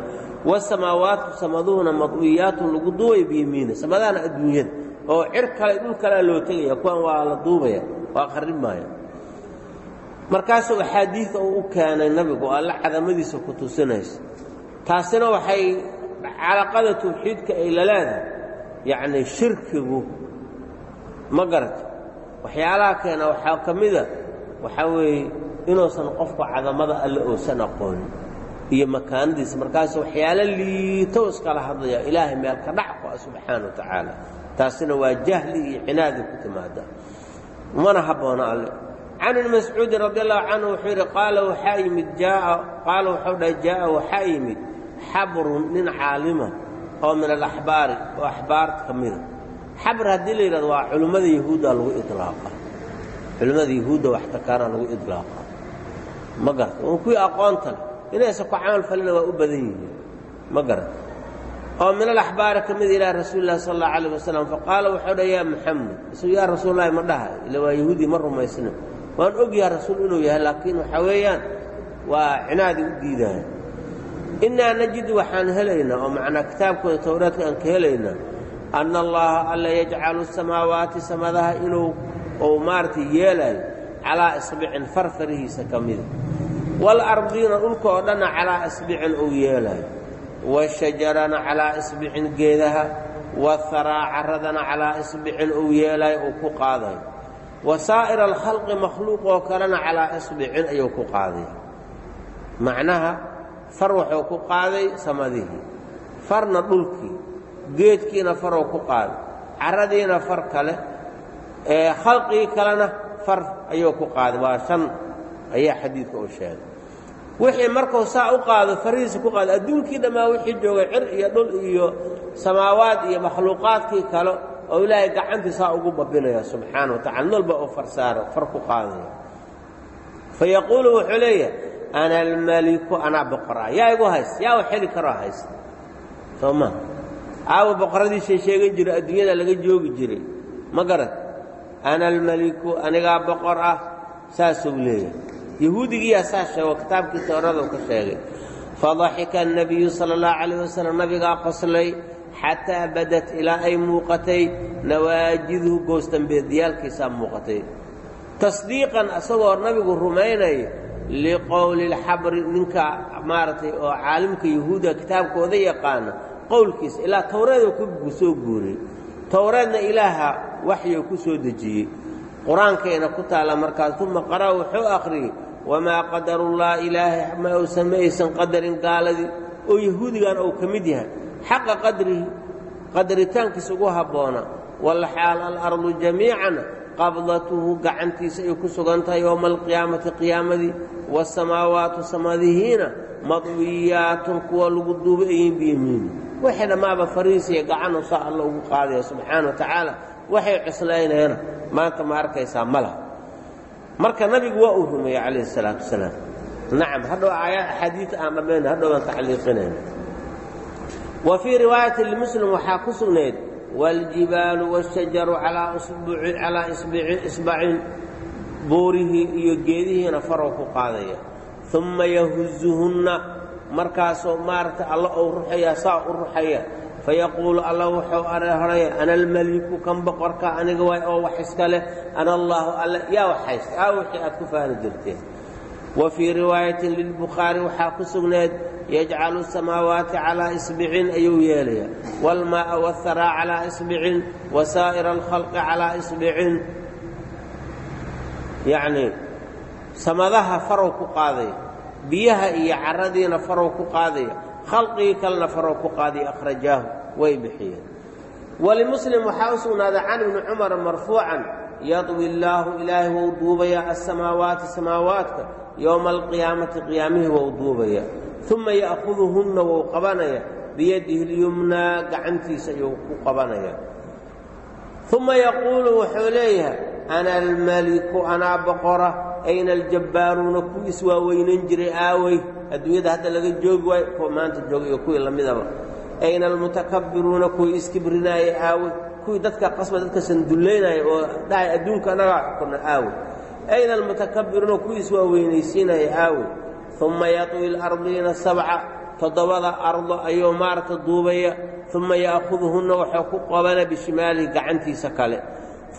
wasamaawaatu samaduhuna madwiyaatun lagu duubaya biyamiina samadahana adduunyada oo cir kale dhul kalea loo tegaya kuwan waa la duubaya waa qarrin maaya markaasuu axaadiida uu u keenay nabigu alla cadamadiisa ku tusinaysa taasina waxay calaqada tawxiidka ay la leedahay yacni shirkigu ma garata waxyaalaha keena waxaa ka mida waxaa weeye inuusan qofku cadamada alle uusan aqoonin iyo makaanadiisa. Markaas waxyaalo liito iskala hadlaya ilaahay meel ka dhac ku ah subxaana wa tacaala. Taasina waa jahli iyo cinaadi ku timaada mana habboona alle. Can ibni mascuudin radi allahu canhu wuxuu yidhi qaala waxaa yimid jaaa qaala wuxuu dhahay jaaa waxaa yimid xabrun nin caalima oo min alaxbaari oo axbaarta ka mida xabr haddii la yidhahdo waa culimmada yahuudda lagu ilaaqa culimmada yahuudda waxtakaana lagu idlaaqa. Ma garata un kuwii aqoonta leh inaysan ku camal falina waa u badan yihiin. Ma garata oo min alaxbaari ka mida ilaa rasuuli illahi sal allahu alayh wasalam faqaala wuxuu dha yaa maxamed isuu yaa rasuullahi ma dhahay? Ila waa yahuudii ma rumaysna. Waan ogyaha rasuul inuu yahay laakiin waxaa weeyaan waa cinaadi u diidaya innaa najidu waxaan helaynaa oo macnaa kitaabkooda towraadka aan ka helaynaa anna allaha alla yajcalu samaawaati samadaha inuu uu maaragtay yeelaayo calaa isbicin farfarihiisa ka mida waalardiina dhulka oo dhanna calaa isbicin uu yeelaayo washajarana calaa isbicin geedaha waharaa caradana calaa isbicin uu yeelaayo uu ku qaadayo wa saa'ira alkhalqi makhluuq oo kalena calaa isbicin ayuu ku qaadaya macnaha far wuxuu ku qaaday samadihii farna dhulkii geedkiina faruu ku qaaday caradiina far kale khalqigii kalena far ayuu ku qaaday waa shan ayaa xadiidka uu sheegay. Wixii markuu saa u qaado farihiisa ku qaado adduunkii dhammaa wixii joogay cir iyo dhul iyo samaawaad iyo makhluuqaadkii kale oo ilaahay gacantii saa ugu babinaya subxaana wa tacala nolba uu far saaro far ku qaadaya. Fa yaquulu wuxuu leeyahay ana almaliku anaa boqora yaa igu hays yaa u xeli karoo haysta. Soo ma caawa boqoradiisa sheegan jiro adduunyada laga joogi jiray. Ma garan ana almaliku anigaa boqor ah saasuu leeyahay. Yahuudigiiyaa saas sheego kitaabkii towradu ka sheegay. Fadaxika annabiyu sala allahu calayh wasalam nabigaa qoslay xataa badat ilaa ay muuqatay nawaajiduhu goostambeedyaalkiisaa muuqatay. Tasdiiqan asagoo nabigu rumaynaya liqowli alxabri ninka maaragtay oo caalimka yahuuda kitaabkooda yaqaana qowlkiisa ilaa towreedoo ku soo guuriyey towreedna ilaaha waxyuu ku soo dejiyey. Qur'aankayna ku taalla markaas uma qara' wuxuu akhriyey wamaa qadarullah ilaahay ma uusan ma aysan qadarin gaaladii oo yahuudigan uu ka mid yahay. Xaqa qadrihi qadaritaankiisa ugu habboona walxaal alardu jamiican qabdatuhu gacantiisa ay ku sugan tahay yowma alqiyaamati qiyaamadii waasamaawaatu samadihiina madwiyaatun kuwa lagu duuba ayiin biyamiini waxay dhammaaba fariisiya gacanu saa alla ugu qaadaya subxaana wa tacaala. Waxay cuslaynayana. Maanta ma arkaysaa mala marka nabigu waa uu rumeeyey calayhi salaatu wasalaam. Nacam hadhow axaadiid aan dhammayna hadhowaan tacliiqinayna wa fii riwaayati limuslim waxaa ku sugnayd waاljibaalu wاshajaru calaa isbacin buurihii iyo geedihiina farow ku qaadaya. uma yahuzuhunna markaasoo maaragtay alla ou ruxaya saa u ruxaya. fayaquulu alla wuxuu horaya ana almeliku kan boqorka aniga waay oo wax iska leh ana allaahu alle yaa wax haysta aa wixii aad ku faani jirteen wa fii riwaayatin lilbukhaari waxaa ku sugneed yajcalu samaawaati calaa isbicin ayuu yeelaya waalmaa'a waharaa calaa isbicin wa saa'ira alkhalqi calaa isbicin yacnii samadaha farow ku qaadaya biyaha iyo caradiina farow ku qaadaya khalqigii kalena farow ku qaadaya akhrajaahu way bixiyeen walimuslim waxaa u sugnaaday can ibni cumara marfuucan yadwi illaahu ilaahay wou duubayaa asamaawaati samaawaadka yowma alqiyaamati qiyaamihii wou duubaya uma ya'khuduhunna wou qabanaya biyadihi lyumnaa gacantiisa ayuu ku qabanaya uma yaquulu wuxuu leeyahay ana almaliku anaa boqora ayna aljabbaaruuna kuwii iswaaweynan jiray aawey adduunyada hadda laga joogi waayo kuwa maanta jooga iyo kuwii lamidaba ayna almutakabbiruuna kuwii iskibrinaayay aawey kuwii dadka qasba dadka sandullaynaya oo dhahay adduunka annagaa xukunna aawey ayna almutakabbiruuna kuwii iswaaweynaysiinaya aawey uma yatwi alardiina sabca toddobada ardo ayuu maaragta duubaya uma ya'khuduhunna wuxuu ku qabana bishimaalihi gacantiisa kale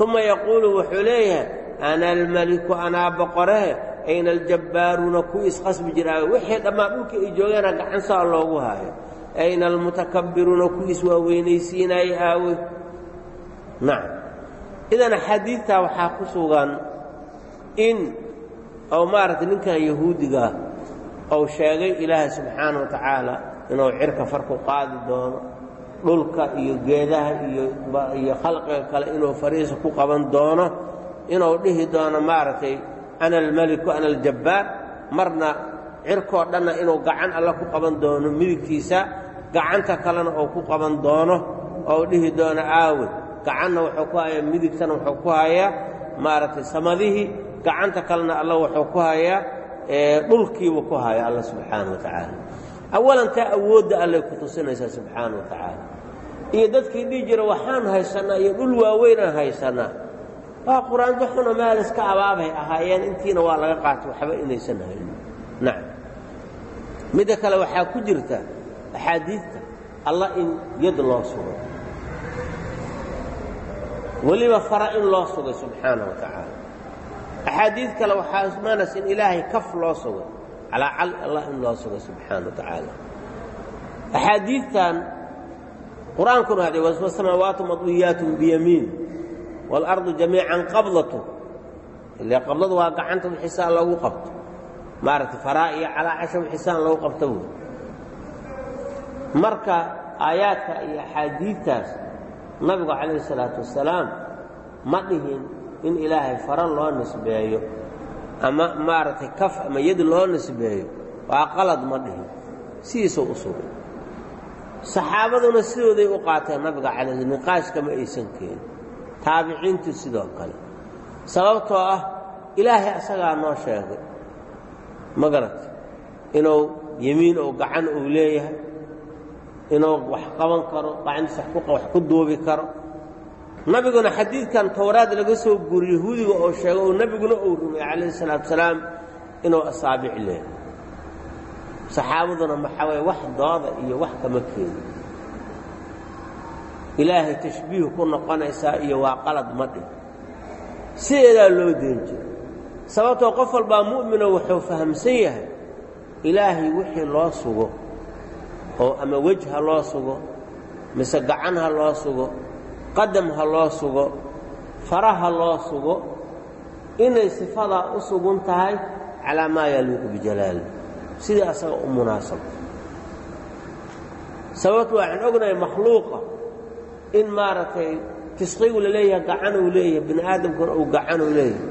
uma yaquulu wuxuu leeyahay ana almeliku anaa boqorehe ayna aljabbaaruuna kuwii isqasbi jiraayo wixii dhammaan dhulka ay joogeena gacan saa loogu haayo ayna almutakabbiruuna kuwii iswaaweynaysiinaayay aawe nacam idan axaadiidtaa waxaa ku sugan in oo maaragtay ninkan yahuudigaah ou sheegay ilaahay subxaana wa tacaala inuu cirka far ku qaadi doono dhulka iyo geedaha iyo khalqiga kale inuu fariisa ku qaban doono inuu dhihi doono maaragtay ana almeliku ana aljabbaar. Marna cirkoo dhanna inuu gacan alla ku qaban doono midigtiisa gacanta kalena uu ku qaban doono ou dhihi doono aawe. Gacanna wuxuu ku hayaa midigtana wuxuu ku hayaa maaragtay samadihii gacanta kalena alla wuxuu ku hayaa dhulkiibuu ku haya alla subxaana wa tacaala. Awalan taa awoodda allay ku tusinaysaa subxaana wa tacaala. Iyo dadkii dhihi jira waxaan haysannaa iyo dhul waaweynaan haysannaa. Waa qur'aanka xuna meel iska abaabay ahaayeen intiina waa laga qaatay waxba inaysan haynin nacam midda kale waxaa ku jirta axaadiidta allah in yad loo sugo. Weliba fara in loo sugay subxaana wa tacaala axaadiid kale waxaa ismaanaysa in ilaahay kaf loo sugay calaa cal allah in loo sugay subxaana wa tacaala axaadiidtan qur'aankuna hade wasamaawaatu madwiyaatun biyamiin waalardu jamiican qabdatu ile qabdadu waa gacanta wixisaan loogu qabto maaragtay faraa iyo calaa casha wixisaan loogu qabto wey marka aayaadka iyo axaadiidtaas nabigu calayhi salaatu wasalaam ma dhihin in ilaahay fara loo nisbeeyo ama maaragtay kaf ama yad loo nisbeeyo waa qalad ma dhihin. Sidiisuu u sugay saxaabaduna sidooday u qaateen nabiga calay niqaashkama aysan keenin taabiciintu sidoo kale. Sababtoo ah ilaahay asagaa noo sheegay. Ma garat inuu yemiin ou gacan uu leeyahay. Inuu wax qaban karo gacantiisa wax ku duubi karo nabiguna xadiidkan towraad laga soo guuriye yahuudiga oo sheego oo nebiguna uu rumey calayhi salaatu salaam inuu asaabic leeyahay saxaabaduna maxaa waye wax dooda iyo wax kama keeni. Ilaahay tashbiih ku noqonaysaa iyo waa qalad ma dhig. Sideedaa loo deen jiro sababtoo qof walbaa mu'mino wuxuu fahamsan yahay ilaahay wixii loo sugo oo ama wej ha loo sugo mise gacan ha loo sugo qadam ha loo sugo fara loo sugo inay sifadaa u sugun tahay calaa maa yaliiqu bijalaali sidii asaga u munaasabo sababtu waxaan ognahay makhluuqa in maaragtay tisqigu la leeyahay gacanuu leeyahay bini aadamkuna uu gacanuu leeyahay.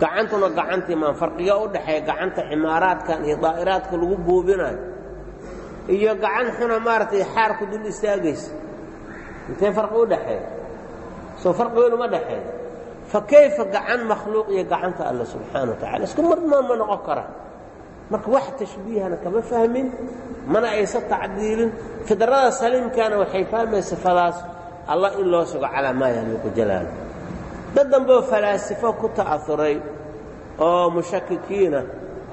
Gacantuna gacantii maan farqiga u dhaxeeya gacanta cimaaraadkan iyo daa'iraadka lagu buubinayo. Iyo gacan xuna maaragtay xaarku dul istaagaysa intee farqi u dhaxeeya soo farqi weyn uma dhexeeya fa kayfa gacan makhluuq iyo gacanta alla subxaana wa tacala isku marmaan ma noqon karaan marka wax tashbiihana kama fahmin mana aysan tacdiilin. Fidrada saliimkana waxay fahmaya sifadaas allah in loo sugo calaa maa yaliiqu jalaala dad dambeo falaasifo ku ta'auray oo mushakikiina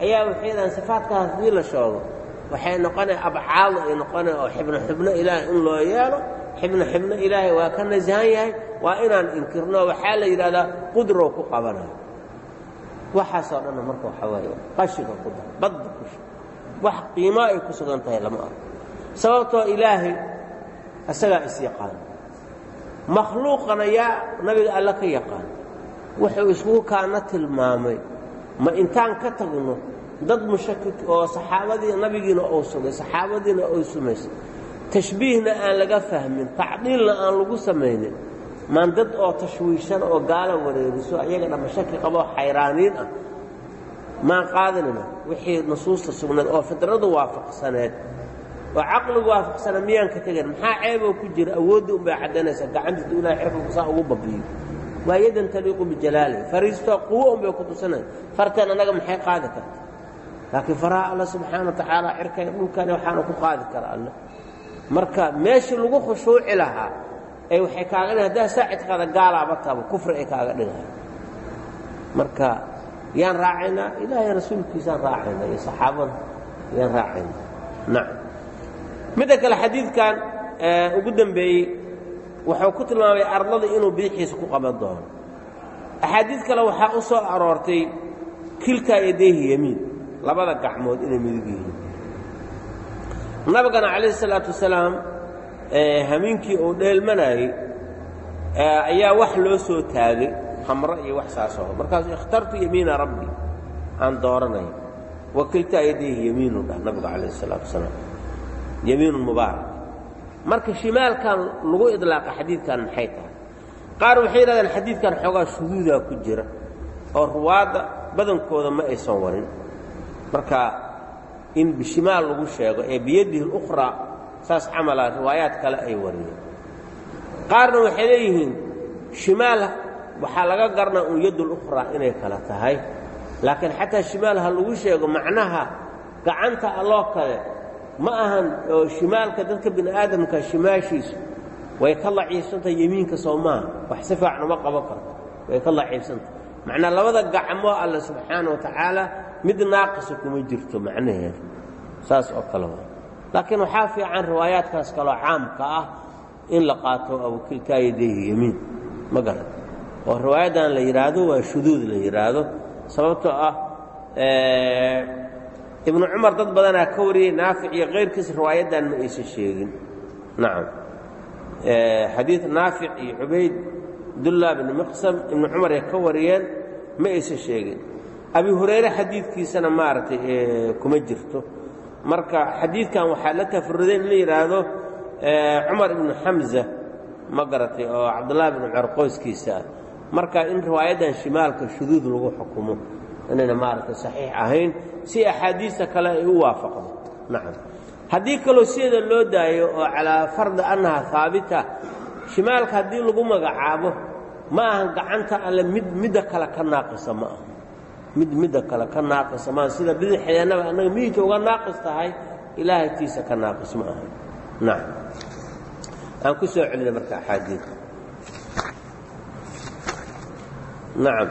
ayaa waxay dhahaan sifaadkaas haddii la sheego waxay noqonaya abcaadu ay noqonaya oo xibno xibno ilaahay in loo yeelo xibno xibno ilaahay waa ka nasahan yahay waa inaan inkirno waxaa la yidhahdaa qudrow ku qabanayo. Waxaasoo dhanna marka waxaa waaye qashiga ku dar badda ku wax qiimo ay ku sugan tahay lama arko. Sababtoo ilaahay isagaa is yaqaan. Makhluuqana yaa nabiga alle ka yaqaan. Wuxuu iskugu kaana tilmaamay ma intaan ka tagno dad mushakik oo saxaabadii nabigiina ou sugay saxaabadiina ou sumaysay tashbiihna aan laga fahmin tacdiilna aan lagu samaynin. Maan dad oo tashwiishan oo gaala wareeriso ayaga dhamma shaki qaboo xayraaniin ah. Maan qaadanina wixii nusuusta sugnayd oo fidradu waafaqsaneed. Oo caqligu waafaqsana miyaan ka tegan maxaa ceeboo ku jira? Awoodda unbay caddanaysaa gacantiisa ilahay xirkanku saa ugu babiyo waa yadan taliiqu bijalaali fariistoo quwo unbay ku tusanay farteen annaga maxay qaadi karta? Laakiin faraha alla subxaana wa tacaala cirkay dhulkani waxaana ku qaadi kara alle marka meeshii lagu khushuuci lahaa ee waxay kaaga dhig haddaa saacidkaada gaalaaba taba kufri ay kaaga dhigahay marka yaan raacaynaa ilaahay rasuulkiisaan raacaynaa iyo saxaabada yaan raacaynaa. Nacam midda kale xadiidkan ugu dembeeyey wuxuu ku tilmaamay ardada inuu bidixiisa ku qaban doono. Axaadiid kale waxaa u soo aroortay kilkaa yadayhi yemiin labada gacmood inay midig yihiin nabigana calayhi salaatu wasalaam hamiinkii uu dheelmanayey ayaa wax loo soo taagay khamro iyo wax saasoo markaasuu ikhtartu yamiina rabbi aan dooranaya wakiltaa yadayhi yamiinu dhah nabigu calayh isalaatu wasalaam. Yamiinun mubaarak. Marka shimaalkan lagu idlaaqa xadiidkan maxay tahay? Qaar waxay yidhahdeen xadiidkan xoogaa shuduudaa ku jira oo ruwaadda badankooda ma aysan warin. Marka in bishimaal lagu sheego ee biyadihi اlukhraa saas camala riwaayaad kale ay wariyeen. Qaarna waxay leeyihiin shimaal waxaa laga garnaa un yad اlukhraa inay kala tahay. Laakiin xataa shimaal ha lagu sheego macnaha gacanta alloo kale ma ahan oo shimaalka dadka bini aadamka shimaashiisu way ka laciibsantahay yemiinka soo wax si fiican uma qaban karto way ka laciibsantahay macnaa labada gacmoo alle subxaana wa tacaala mid naaqisa kuma jirto macnaheeda saas oo kale waa laakiin waxaa fiican riwaayaadkaas kaloo caamka ah in la qaato awakilkaa yadayhi yemiin ma garan oo riwaayaddan la yidhaahdo waa shuduud la yidhaahdo sababtoo ah ibnu cumar dad badanaa ka wariyey naafic iyo kayrkiis riwaayaddan ma aysan sheegin. Nacam. Xadiid naafic iyo cubayd abdullah bni miqsam ibnu cumar ay ka wariyeen ma aysan sheegin abi hurayre xadiidkiisana maaragtay kuma jirto. Marka xadiidkan waxaa la tafaruday in la yidhaahdo cumar ibnu xamza ma garatay oo cabdullahi bni cumar qoyskiisa ah. Marka in riwaayaddan shimaalka shuduud lagu xukumo inayna maaragtay saxiix ahayn si axaadiista kale ay u waafaqdo. Nacam. Haddii kaloo sideeda loo daayo oo calaa fardi annaha haabita shimaalka haddii lagu magacaabo ma ahan gacanta alle mid midda kale ka naaqisa ma aha mid midda kale ka naaqisa maaha sida bidixeennaba annaga midigta uga naaqis tahay ilaahay tiisa ka naaqis ma aha. Nacam aan ku soo celina marka axaadiidka nacam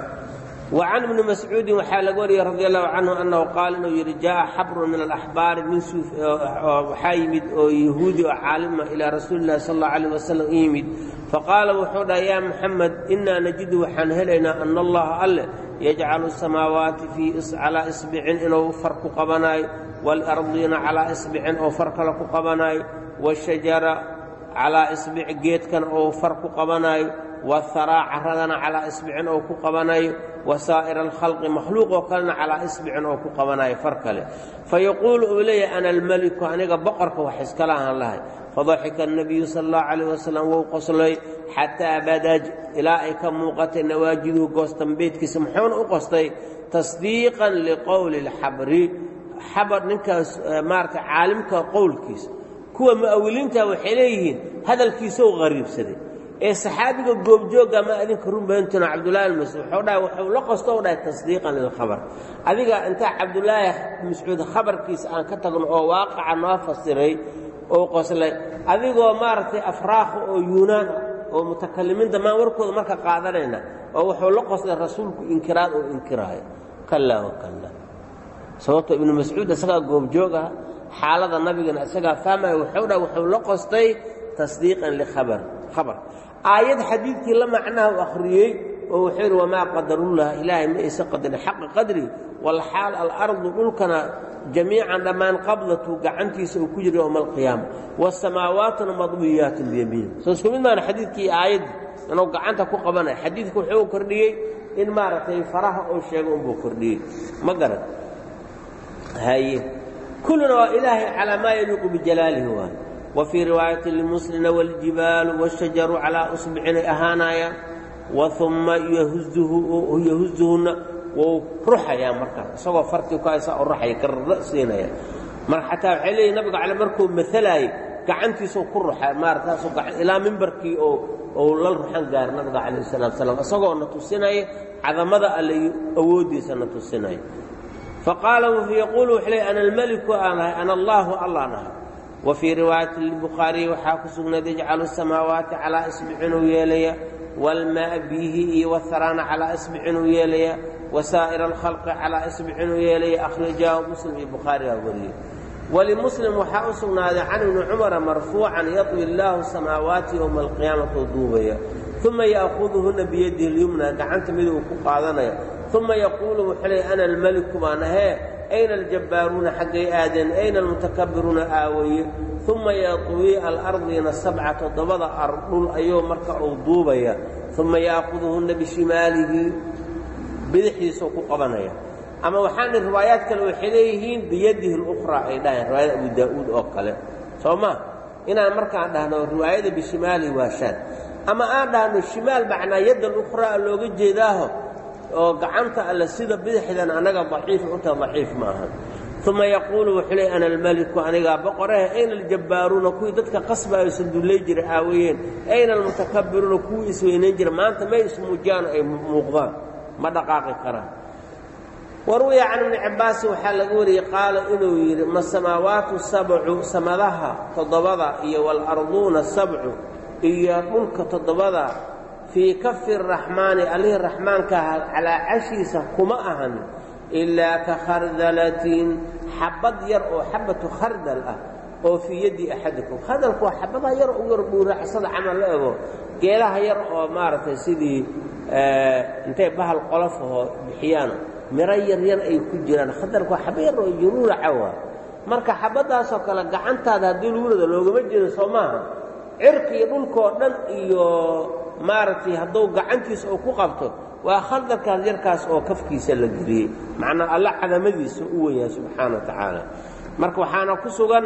wacan bni mascuudin waxaa laga wariyey radi allahu canhu annahu qaal inuu yidhi jaaa xabrun min alaxbaari nin suuf waxaa yimid oo yahuudi oo caalima ilaa rasuulilahi sal allau calayh wasalam u yimid. Faqaala wuxuu dhaha yaa maxamed innaa najidu waxaan helaynaa ana allaha alle yajcalu samaawaati fii calaa isbicin inuu far ku qabanaayo waalardiina calaa isbicin oo far kale ku qabanaayo washajara calaa isbic geedkan oo far ku qabanaayo waharaa carradana calaa isbicin oo ku qabanayo wa saa'ira alkhalqi makhluuq kalena calaa isbicin oo ku qabanayo far kale fa yaquulu uu leeyahy ana almaliku aniga boqorka wax iskalahaan lahay fadaxika annabiyu sal allahu calayh wasalam wou qoslay xataa badaaj ilaa ay ka muuqatay nawaajiduhu goostambeedkiisa muxuuna u qostay tasdiiqan liqowli alxabri xabar ninkaas maarata caalimka qowlkiisa kuwa mu'awiliinta waxay leeyihiin hadalkiisou qariibsaday. Ee saxaabiga goobjooga ma adinka runbayntuna cabdullahi mascuud wuxuu dhahay la qosto u dhahay tasdiiqan lilkhabar adiga intaa cabdullaahi mascuud khabarkiisa aan ka tagno oo waaqaca noo fasiray oo qoslay adigoo maaragtay afraakha oo yuunaan oo mutakalimiin dhammaan warkooda marka qaadanayna oo wuxuu la qoslay rasuulku inkiraad oo inkiraayo. Kallaa. Wakalla sababto ibnu mascuud isagaa goobjoog ah xaalada nabigana isagaa fahmaya wuxuu dhahay wuxuu la qostay tasdiiqan likhabar. Khabar. Aayad xadiidkii la macnaha u akhriyey oo wuxuu yidhi wamaa qadarullah ilaahay ma aysa qadarin xaqa qadri walxaal alardu dhulkana jamiican dhammaan qabdatu gacantiisa uu ku jira yowma alqiyaama wasamaawaatuna madwiyaatun biyamiin soo isku mid maana xadiidkii aayaddii inuu gacanta ku qabanaya. Xadiidku wuxuu kordhiyey in maaragtay faraha uu sheego unbuu kordhiyey. Ma garan haye kulluna waa ilaahay calaa maa yaliiqu bijalaalihi waay wfii riwaayati limuslina wاljibaalu wاshajaru calaa usbicinay ahaanayaan wauma yahuzuhunna wou ruxayaa markaas isagoo fartii ku haysa u ruxaya karra siinaya marka xataa waxay leeyihiin nabiga cale markuu maalayay gacantiisuu ku ruxa maarataasu ilaa mimbarkii oo ou la ruxan gaara nabiga calayh salatu slam isagoo na tusinaya cadamada alle awooddiisa na tusinaya faqaala yaquulu wuxuu leey ana almeliku aan ahay ana allaahu allaan ahay wfii riwaayati lbukhaariyi waxaa ku sugnayd yajcalu samaawaati calaa isbicinuu yeelaya waalmaa biihi iyo waharaana calaa isbicinuu yeelaya wasaa'ira alkhalqi calaa isbicinuu yeelaya akhrijaahu muslim iyo bukhaarigaa wariyey walimuslim waxaa u sugnaaday can ibni cumara marfuucan yatwi illaahu samaawaati yowma alqiyaamati u duubaya uma ya'khuduhunna biyadihi lyumna gacanta miduu ku qaadanaya uma yaquulu wuxuu leey ana almeliku baan ahee ayna aljabbaaruuna xaggay aadeen ayna almutakabbiruuna aawaye uma yatwii alardiina sabca toddobada ardhul ayuu marka uu duubaya uma ya'khuduhunna bishimaalihi bidixdiisuu ku qabanaya ama waxaana riwaayaad kale waxay leeyihiin biyadihi اlukhraa ay dhahayn riwaayada abu daa'uud oo kale soo ma inaan markaan dhahno riwaayada bishimaalihi waa shaad ama aan dhahno shimaal macnaa yadda alukhraa looga jeedaaho oo gacanta alle sida bidixdan annaga daciif uta daciif ma aha. Uma yaquulu wuxuu leey ana almeliku anigaa boqorahe ayna aljabbaaruuna kuwii dadka qasbaayo sanduullay jira aawayeen. Ayna almutakabbiruuna kuwii isweynayn jira. Maanta may ismuujiyaan ay muuqdaan. Ma dhaqaaqi karaan. Waruwiya can ibni cabbaasin waxaa laga wariyey qaala inuu yidhi ma samaawaatu sabcu samadaha toddobada iyo waalarduuna sabcu iyo dhulka toddobada fii kafi raxmaani allihii raxmaankaha calaa cashiisa kuma ahan ilaa ka khardalatin xabad yar oo xabatu khardal ah oo fii yaddi axadikum khardalku waa xabadaha yar u yar dhuuracsada camal la ego geedaha yar oo maaragtay sidii intay bahal qolofahoo bixiyaano miro yaryar ay ku jiraan khardalku waa xaba yar oo yuruuraca waa marka xabaddaasoo kale gacantaada haddii luurada loogama jeedo soo maaha cirka iyo dhulkoo dhan iyo maaragtay hadduu gacantiisa uu ku qabto waa khaldarkaas yarkaas oo kafkiisa la geliyey. Macnaa alla cadamadiisa u weynyaha subxaana wa tacaala. Marka waxaana ku sugan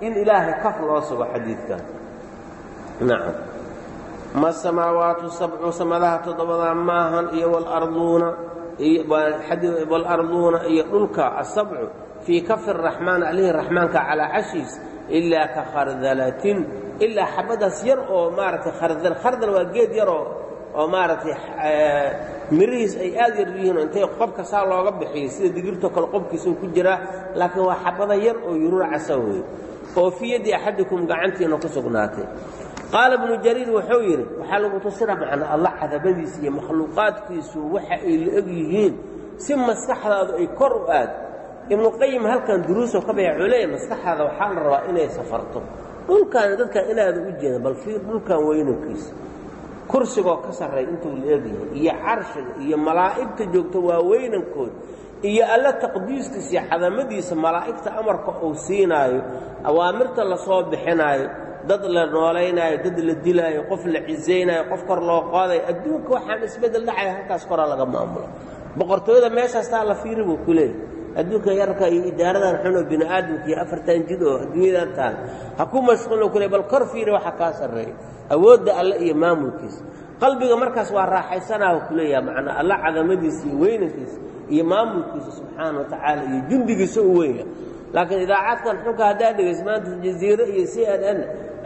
in ilaahay kaf loo sugo xadiidkan nacam ma samaawaatu sabcu samadaha toddobadaa maahan iyo walarduuna walarduuna iyo dhulka asabcu fii kafi raxmaan allihii raxmaanka calaa cashiis ilaa ka khardalatin ilaa xabadaas yar oo maaragtay khardal khardal waa geed yaroo oo maaragtay mirihiis ay aad yar yihiin oo intay qobka saa looga bixiyey sida digirtoo kale qobkiisuu ku jiraa laakiin waa xabada yar oo yuruur casa weeye oo fii yaddi axadikum gacantiina ku sugnaatay. Qaala ibnu jariir wuxuu yidhi waxaa lagu tusina macnaa allah cadabadiisa iyo makhluuqaadkiisu waxa ay la eg yihiin si maskaxdaadu ay kor u aad. Ibnuqayim halkan duruusoo ka baya leeyahy maskaxdaada waxaa la rabaa inay safarto dhulkaani dadkan inaadan u jeeda bal fiir dhulkan weynankiisa. Kursigoo ka sarray intuu la egyahay iyo carshiga iyo malaa'igta joogta waa weynankood iyo alla taqdiiskiisa iyo cadamadiisa malaa'igta amarka uu siinaayo awaamirta la soo bixinaayo dad la noolaynaayo dad la dilaayo qof la cisaynaayo qof kor loo qoodayo adduunka waxaan isbeddel dhacaya halkaas koraa laga maamulo. Boqortooyada meeshaastaa la fiiri buu ku leeyahy adduunka yarka iyo idaaradan xunoo bini aadamka iyo afartan jid adduunyadan taal ha ku mashquulno kule bal kor fiiri waxa kaa sarreeya. Awoodda alle iyo maamulkiisa. Qalbiga markaas waa raaxaysanaahu ku leeyaha macnaa alla cadamadiisa iyo weynankiisa iyo maamulkiisa subxaana wa tacaala iyo jundigiisa u wenya laakiin idaacadkan xunka haddaa dhegaysa maanta jaziiro iyo c n n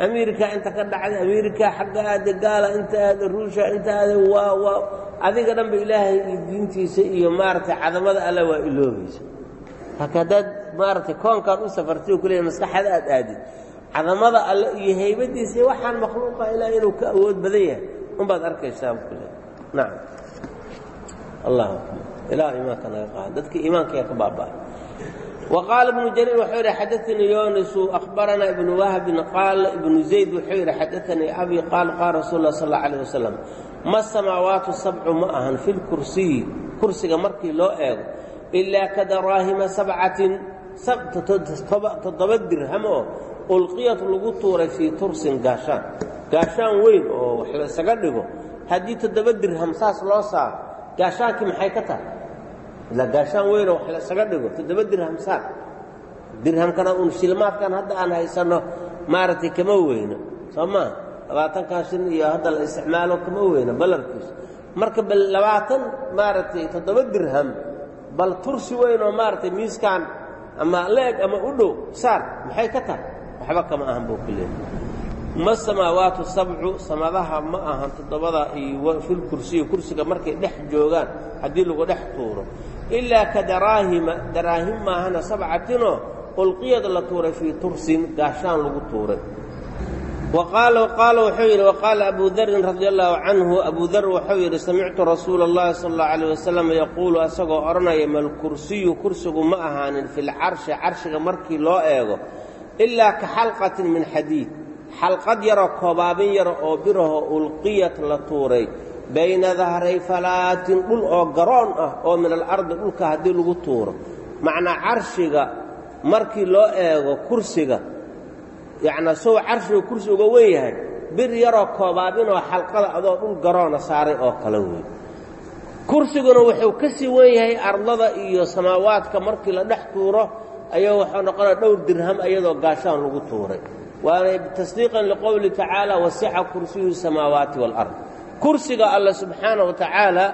amerika inta ka dhacday amerika xagga aada gaala inta aada ruusha inta aada waa waa adiga dhanba ilaahay iyo diintiisa iyo maaragtay cadamada alle waa iloobaysa laakiin haddaad maaragtay koonkaan u safartay oo kuleeya maskaxada aad aadid cadamada alle iyo haybadiisa iyo waxaan makhluuqa ilaa inuu ka awood badan yahay unbaad arkaysaa buu ku leeya nacam allahu akbar ilaah iimaanka naga qaada dadkii iimaankayaa ka baaba'ay وqاaل بن جرير wxuu yidhi xadaثnii yuنس أخbarana iبن وهب qاal iبن زayd wuxuu yidhi xadaثnii أbي qاal qاal rasuل الlah sl اه عليه وسلم ma الsamaawaaت sabcu ma ahan fi اlkursiyi kursiga markii loo eego إilaa kadaraahima sabcatin toddoba dirham oo ulqiyat lagu tuuray fii tursin gaashaan gaashaan weyn oo wax laysaga dhigo haddii toddoba dirham saas loo saaro gaashaankii maxay ka tahay ilaa gaashaan weynoo wax laysaga dhigo toddoba dirham saar dirhamkana uun shilmaadkan hadda aan haysanno maaragtay kama weyno soo maa labaatankan shin iyo hadda la isticmaalo kama weyno ballarkiisu marka bal labaatan maaragtay toddoba dirham bal tursi weyn oo maaragtay miiskan ama leeg ama u dhow saar maxay ka tahay? Waxba kama ahan buu ku leeyahay. Ma samaawaatu sabcu samadaha ma ahan toddobada iyo filkursiyi kursiga markay dhex joogaan haddii lagu dhex tuuro. Ilaa ka daraahima daraahim maahana sabcatinoo ulqiyad la tuuray fii tursin gaashaan lagu tuuray waqaala qaala wuxuu yidhi waqaala abu darin radia allaahu canhu abu dar wuxuu yidhi samictu rasuula allahi sala allau calayh wasalam yaquulu asagoo odhanaya mal kursiyu kursigu ma ahaanin filcarshi carshiga markii loo eego ilaa ka xalqatin min xadiid xalqad yaroo koobaabin yaro oo biraho ulqiyat la tuuray bayna dahray falaatin dhul oo garoon ah oo min alardi dhulka haddii lagu tuuro macnaa carshiga markii loo eego kursiga yacnaa sow carshiga kursi uga wen yahay bir yaroo koobaabinoo xalqada adoo dhul garoona saaray oo kale wey kursiguna wuxuu ka sii wen yahay ardada iyo samaawaadka markii la dhex tuuro ayaa waxuu noqonaya dhowr dirham iyadoo gaashaan lagu tuuray. Waana tasdiiqan liqowli tacaala wasica kursiyuhu samaawaati waalard kursiga alle subxaana wa tacaala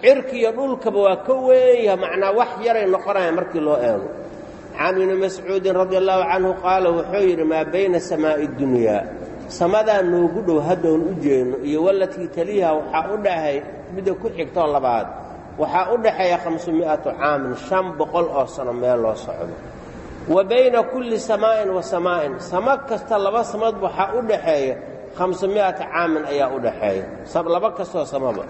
cirki iyo dhulkaba waa ka weynyaha macnaa wax yaray noqonaya markii loo eego can ibni mascuudin radi allahu canhu qaala wuxuu yidhi maa bayna samaa'i dunyaa samadaa noogu dhow haddoon u jeedno iyo walatii taliiha waxaa u dhahay midda ku xigtoo labaad waxaa u dhaxeeya hamsumi'atu caamin shan boqol oo sano meel loo socdo wa bayna kulli samaa'in wa samaa'in samo kasta laba samad waxaa u dhaxeeya hamsumi'ata caamin ayaa u dhaxeeya laba kastoo samaba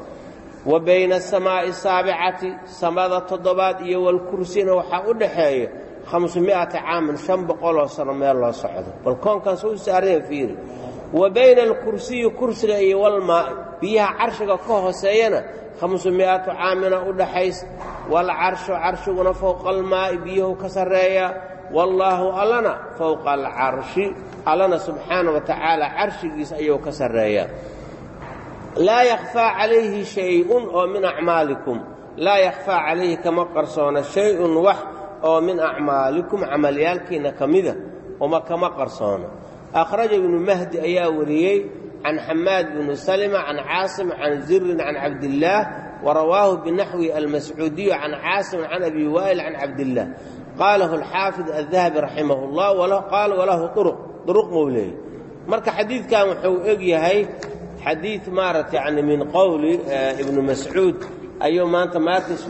wa bayna asamaa'i asaabicati samada toddobaad iyo walkursina waxaa u dhaxeeya hamsumi'ata caamin shan boqoloo sano meel loo socdo bal koonkaas u saaraya fiiri wa bayna alkursiyi kursiga iyo walmaa'i biyaha carshiga ka hooseeyana hamsumi'atu caamina u dhaxaysa waalcarshu carshiguna fowqa almaa'i biyuhu ka sarreeya wallaahu allana fowqa alcarshi allana subxaana wa tacaala carshigiisa ayuu ka sarreeya laa yakhfaa calayhi shay-un oo min acmaalikum laa yakhfaa calayhi kama qarsoona shay-un wax oo min acmaalikum camalyaalkiinna ka mida uma kama qarsoona akhraja ibnu mahdi ayaa wariyey can xamaad bni salima can caasim can zirin can cabdillaah warawaahu binaxwi almascuudiyu can caasim can abi waa'il can cabdillaah qaalahu alxaafid aldahabi raximah اllah qaala walahu uruq duruq muu leeyey marka xadiidkan wuxuu eg yahay xadiid maarata yani min qowli ibnu mascuud ayuu maanta maarkas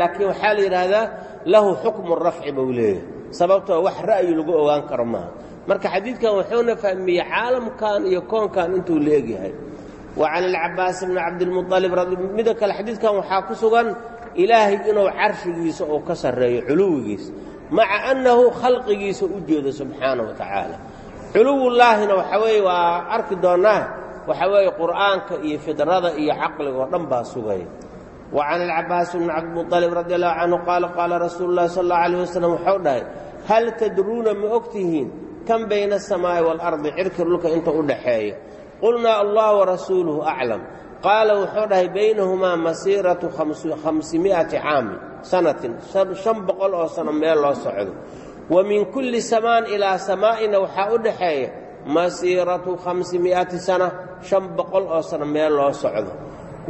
laakiin waxaa la yidhaahdaa lahu xukmu rafci buu leeyahay. Sababtoo wax ra'yi lagu ogaan karo maaha. Marka xadiidkan wuxuuna fahmiyey caalamkan iyo koonkan intuu la egyahay wa can ilcabaas bni cabdilmualib mida kale xadiidkan waxaa ku sugan ilaahay inuu carshigiisa uu ka sarreeyo culuwigiisa. Maca annahu khalqigiisa u jeedo subxaana wa tacaala. Culuwullaahina waxa weeye waa arki doonnaa waxa weeye qur'aanka iyo fidrada iyo caqliga oo dhan baa sugaya wa can ilcabaas bni cabdilmualib radi allahu canhu qaala qaala rasuulu llahi sal allau alayh wasalam wuxuu dhahay hal tadruuna ma og tihiin kan bayna asamaa'i waalardi cirka dhulka inta u dhaxeeya. Qulnaa allah warasuuluhu aclam qaala wuxuu dhahay baynahumaa masiiratu khamsimi'ati caamin sanatin shan boqol oo sano meel loo socdo. Wa min kulli samaan ilaa samaa'ina waxaa u dhaxeeya masiiratu khamsimi'ati sana shan boqol oo sano meel loo socdo.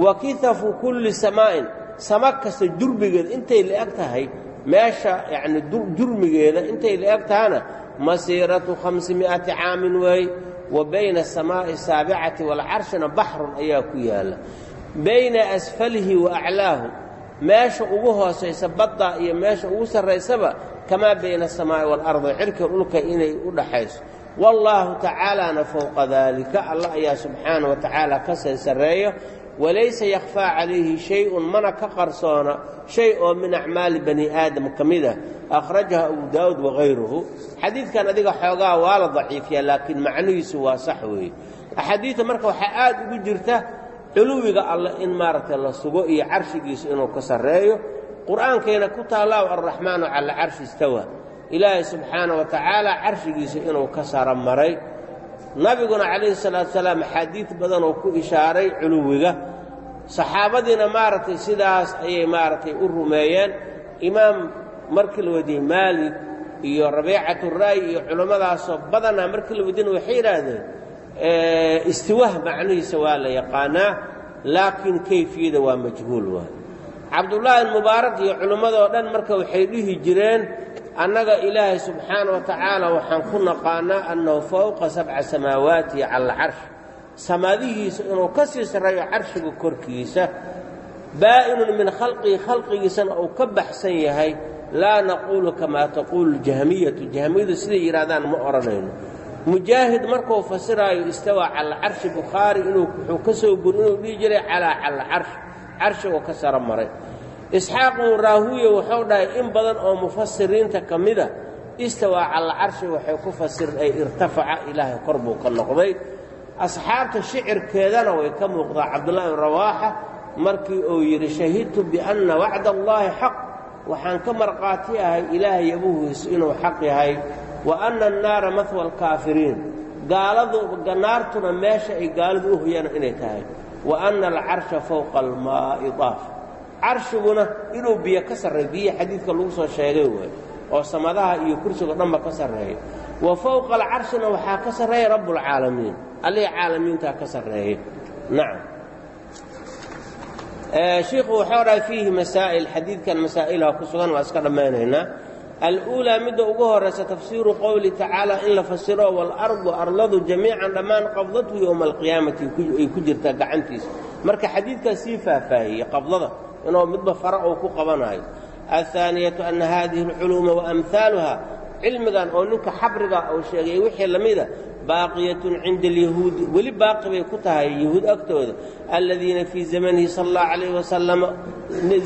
Wa kihafu kulli samaa'in sama kasta jurmigeeda intay la-eg tahay meesha yacni jurmigeeda intay la-eg tahana masiiratu khamsimi'ati caamin weeye wa bayna asamaa'i asaabicati waalcarshina baxrun ayaa ku yaalla. Bayna asfalihi wa aclaahu meesha ugu hoosaysa badda iyo meesha ugu sarraysaba kamaa bayna asamaa'i waalardi cirka dhulka inay u dhaxayso wallaahu tacaalaana fowqa daalika allah ayaa subxaana wa tacaala ka say sarreeya walaysa yakhfaa calayhi shay-un mana ka qarsoona shay oo min acmaali bani aadam ka mid ah. Akhrajaha abu daa'uud wahayruhu xadiidkan adiga xoogaa waa la daciifiyaa laakiin macnihiisu waa sax weeye. Axaadiidta marka waxaa aad ugu jirta culuwiga alleh in maaragtay la sugo iyo carshigiisa inuu ka sarreeyo. Qur'aankayna ku taallaaw alraxmaanu cala carshi istawa ilaahay subxaana wa tacaala carshigiisa inuu ka saro maray. Nabiguna calayhi salaatu salaam axaadiid badan oo ku ishaaray culuwiga. Saxaabadiina maaragtay sidaas ayay maaragtay u rumeeyeen. Imaam markii la wadiyey maalik iyo rabiicatura'yi iyo culummadaasoo badanaa markii la wadiyana waxay yidhaahdeen istiwaah macnihiisa waa la yaqaanaa laakiin kayfiyada waa majhuul waay. Cabdullaahi mubaarak iyo culimmadoo dhan marka waxay dhihi jireen annaga ilaahay subxaana wa tacaala waxaan ku naqaanaa annahu fowqa sabca samaawaatihi cala alcarsh samaadihiisa inuu ka sii sarreeyo carshiga korkiisa baa'inun min khalqihi khalqigiisana uu ka baxsan yahay. Laa naquulu kamaa taquulu jahmiyatu jahmiyadu siday yidhahdaan ma odhanayno mujaahid markuu fasiraayo istawaa cala carshi bukhaari inuu wuxuu ka soo guri inuu dhihi jiray calaa cala carsh carshiguu ka saro maray isxaaq ibnu raahuya wuxuu dhahay in badan oo mufasiriinta ka mida istawaa cala carshi waxay ku fasireen ay irtafaca ilaahay kor buu ka noqday. Asxaabta shicirkeedana way ka muuqdaa cabdullahi ibn rawaaxa markii uu yidhi shahidtu bianna wacda allaahi xaq. Waxaan ka markhaati ahay ilaahay yabuhiisu inuu xaq yahay. Wa anna annaara mahwa alkaafiriin gaaladu naartuna meesha ay gaaladu u hoyaan inay tahay. Wa ana alcarsha fowqa almaa'i daaf carshiguna inuu biyo ka sarreeyo biyihii xadiidka lagu soo sheegay waay. Oo samadaha iyo kursigo dhanba ka sarreeya wa fowqa alcarshina waxaa ka sarreeya rabbulcaalamiin allihii caalamiintaa ka sarreeya nacam shiikhu wuxuu odhahay fiihi masaa'il xadiidkan masaa'ilha ku sugan waa iska dhammaynaynaa aluulaa midda ugu horaysa tafsiiru qowli tacaala in la fasiro waalardu arladu jamiican dhammaan qabdatu yowma alqiyaamati ay ku jirtaa gacantiisa. Marka xadiidkaas sii faahfaahiyey qabdada inuu midba fara uu ku qabanayo aلثaaniyatu ana hadihi اlculuuma waamhaaluha cilmigan oo ninka xabriga uu sheegay wixii la mida baaqiyatun cinda alyahuudi weli baaqi bay ku tahay yahuud agtooda aladiina fii zamanihi sal اllahu calayh wasalama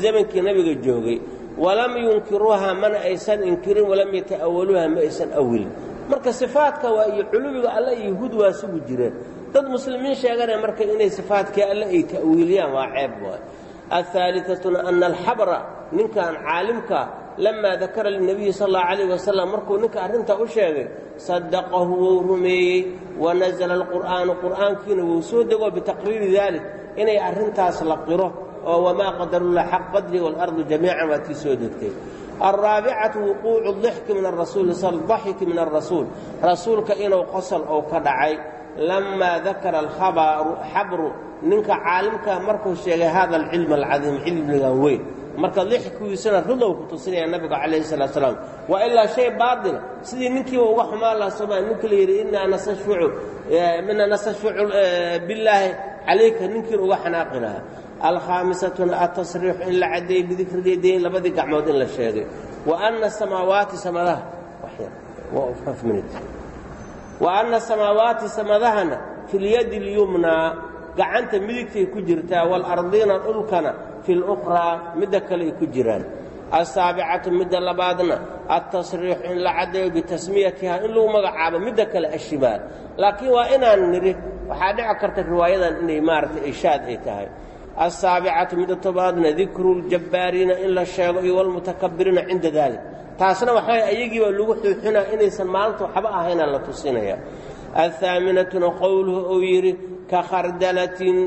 zamankii nabiga joogay walam yunkiruuha mana aysan inkirin walam yata'awaluuha ma aysan awilin marka sifaadka waa iyo culumiga alle yahuud waa sugu jireen dad muslimiin sheeganaya marka inay sifaadkii alle ay ta'wiiliyaan waa ceeb waay ahaaliatuna ana alxabra ninkan caalimka lammaa dakara linabiyi sal allahu calayh wasalam markuu ninka arrintaa u sheegay saddaqahu wou rumeeyey wanasala alqur'aanu qur'aankiina wuu soo degoo bitaqriiri daalik inay arrintaas la qiro oo wamaa qadarulla xaq qadri waalardi jamiican waad kii soo degtay alraabicatu wuquucu daxki min arasuul daxiki min arasuul rasuulka inuu qosol ou ka dhacay lamaa dakara alxabru ninka caalimka markuu sheegay hada alcilm alcadiim cilmigan weyn marka dixkigiisana ridow ku tusinaya nabiga calayhi salatu salaam waa ilaa shay baatila sidii ninkiiba uga xumaan laha sooma ninka la yidhi inaa nastashficu mina nastashficu billaahi calayka ninkiina uga xanaaqi lahaa alkhaamisatuna atasriixu in la caddeeyey bidikrigeedayn labadii gacmood in la sheegay wa ana samaawaati samadaha wa anna samaawaati samadahana fi lyadi اlyumnaa gacanta midigtay ku jirtaa waalardiina dhulkana fi lukhraa midda kale ay ku jiraan. Asaabicatu midda labaadna altasriixu in la caddeeyo bitasmiyatiha in lagu magacaabo midda kale ashibaal. Laakiin waa inaan nidhi waxaa dhici karta riwaayadan inay maaragtay ishaad ay tahay. Asaabicatu midda tobaadna dikru ljabbaariina in la sheego iyo walmutakabiriina cinda dalik taasna waxbay ayagiiba lagu xuuxinaa inaysan maalinta waxba ahayna la tusinaya. Alhaaminatuna qowluhu uu yidhi ka khardalatin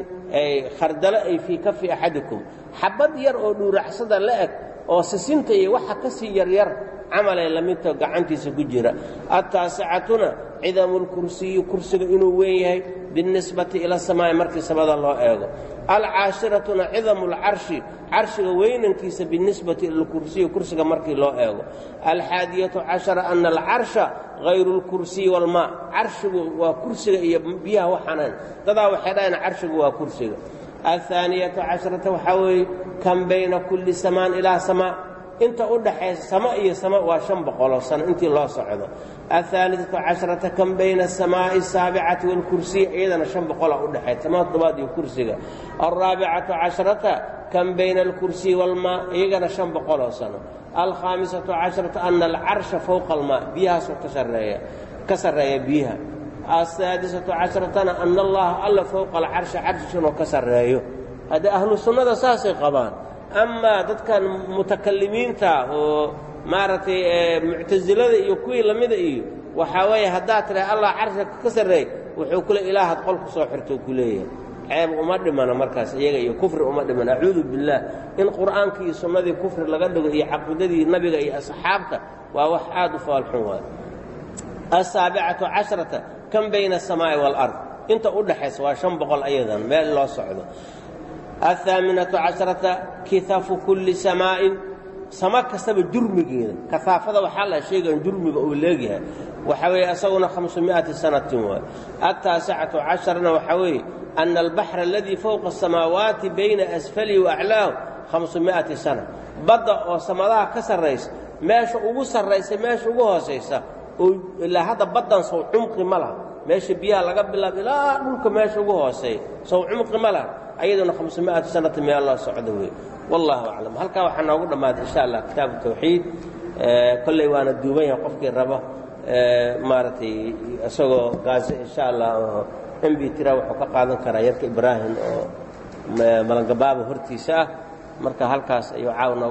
khardalo ay fii kafi axadikum. Xabad yar oo dhuuracsada la eg oo sisinta iyo waxa ka sii yaryar camalay la midta gacantiisa ku jira. Attaasicatuna cidamu lkursiyi kursiga inuu weyn yahay binisbati ila samaa'i markii samada loo eego alcaashiratuna cidamu lcarshi carshiga weynankiisa binisbati ila lkursiyi kursiga markii loo eego. Alxaadiyatu cashara ana alcarsha hayru lkursiyi walmaa carshigu waa kursiga iyo biyaha waxaanayn dadaa waxay dhahayn carshigu waa kursiga. Alhaaniyatu casharata waxaa weeye kan bayna kulli samaan ilaa samaa inta u dhaxaysa sama iyo sama waa shan boqoloo sano intii loo socdo. Alhaaliatu casharata kan bayna asamaa'i asaabicati waalkursiy iyadana shan boqolaa u dhexaysa sama toddobaad iyo kursiga. Alraabicatu casharata kan bayna alkursiyi waalmaa iyagana shan boqoloo sano. Alkhaamisatu casharata ana alcarsha fowqa almaa biyahaasoo ka sareeya ka sarreeya biyaha. Asaadisatu casharatana ana allaha alla fowqa alcarshi carshish inuu ka sarreeyo. Haddee ahlu sunnada saasay qabaan amaa dadkan mutakalimiinta oo maaragtay muctasilada iyo kuwii lamida iyo waxaa weeye haddaad tiraha allah carshiga ka sarreey wuxuu kule ilaahad qol ku soo xirtou ku leeyahay. Ceeb uma dhimana markaas iyaga iyo kufri uma dhiman acuudu billaah in qur'aankii iyo sunnadii kufri laga dhigo iyo caqiidadii nebiga iyo asxaabta waa wax aad u faalxun waay. Asaabicatu casharata kan bayna asamaa'i waalard inta u dhaxaysa waa shan boqol ayadan meel loo socdo alhaaminatu casharata kihafu kulli samaa'in sama kastaba jurmigeeda kahaafada waxaa la sheegaan jurmiga uu leegyahay waxaa weeye asaguna hamsumi'ati sanatin waay altaasicatu casharana waxaa weeye ana albaxra aladii fowqa asamaawaati bayna asfalihi wa aclaahu hamsumi'ati sana badda oo samadaha ka sarraysa meesha ugu sarraysa meesha ugu hoosaysa oo ilaa hadda baddan sow cumqi ma laha meesha biyaha laga bilaabo ilaa dhulka meesha ugu hooseeya cumqi ma ayaduna hamsumi'ati sanata meel loo socdo wey wallahu aclam. Halkaa waxaa noogu dhammaaday insha allah kitaabu tawxiid. Kolley waana duuban yahay qofkii raba. Maaragtay isagoo gaase insha allah mb tira wuxuu ka qaadan karaa yarka ibraahim oo malangabaaba hortiisa ah. Marka halkaas ayuu caaw noogu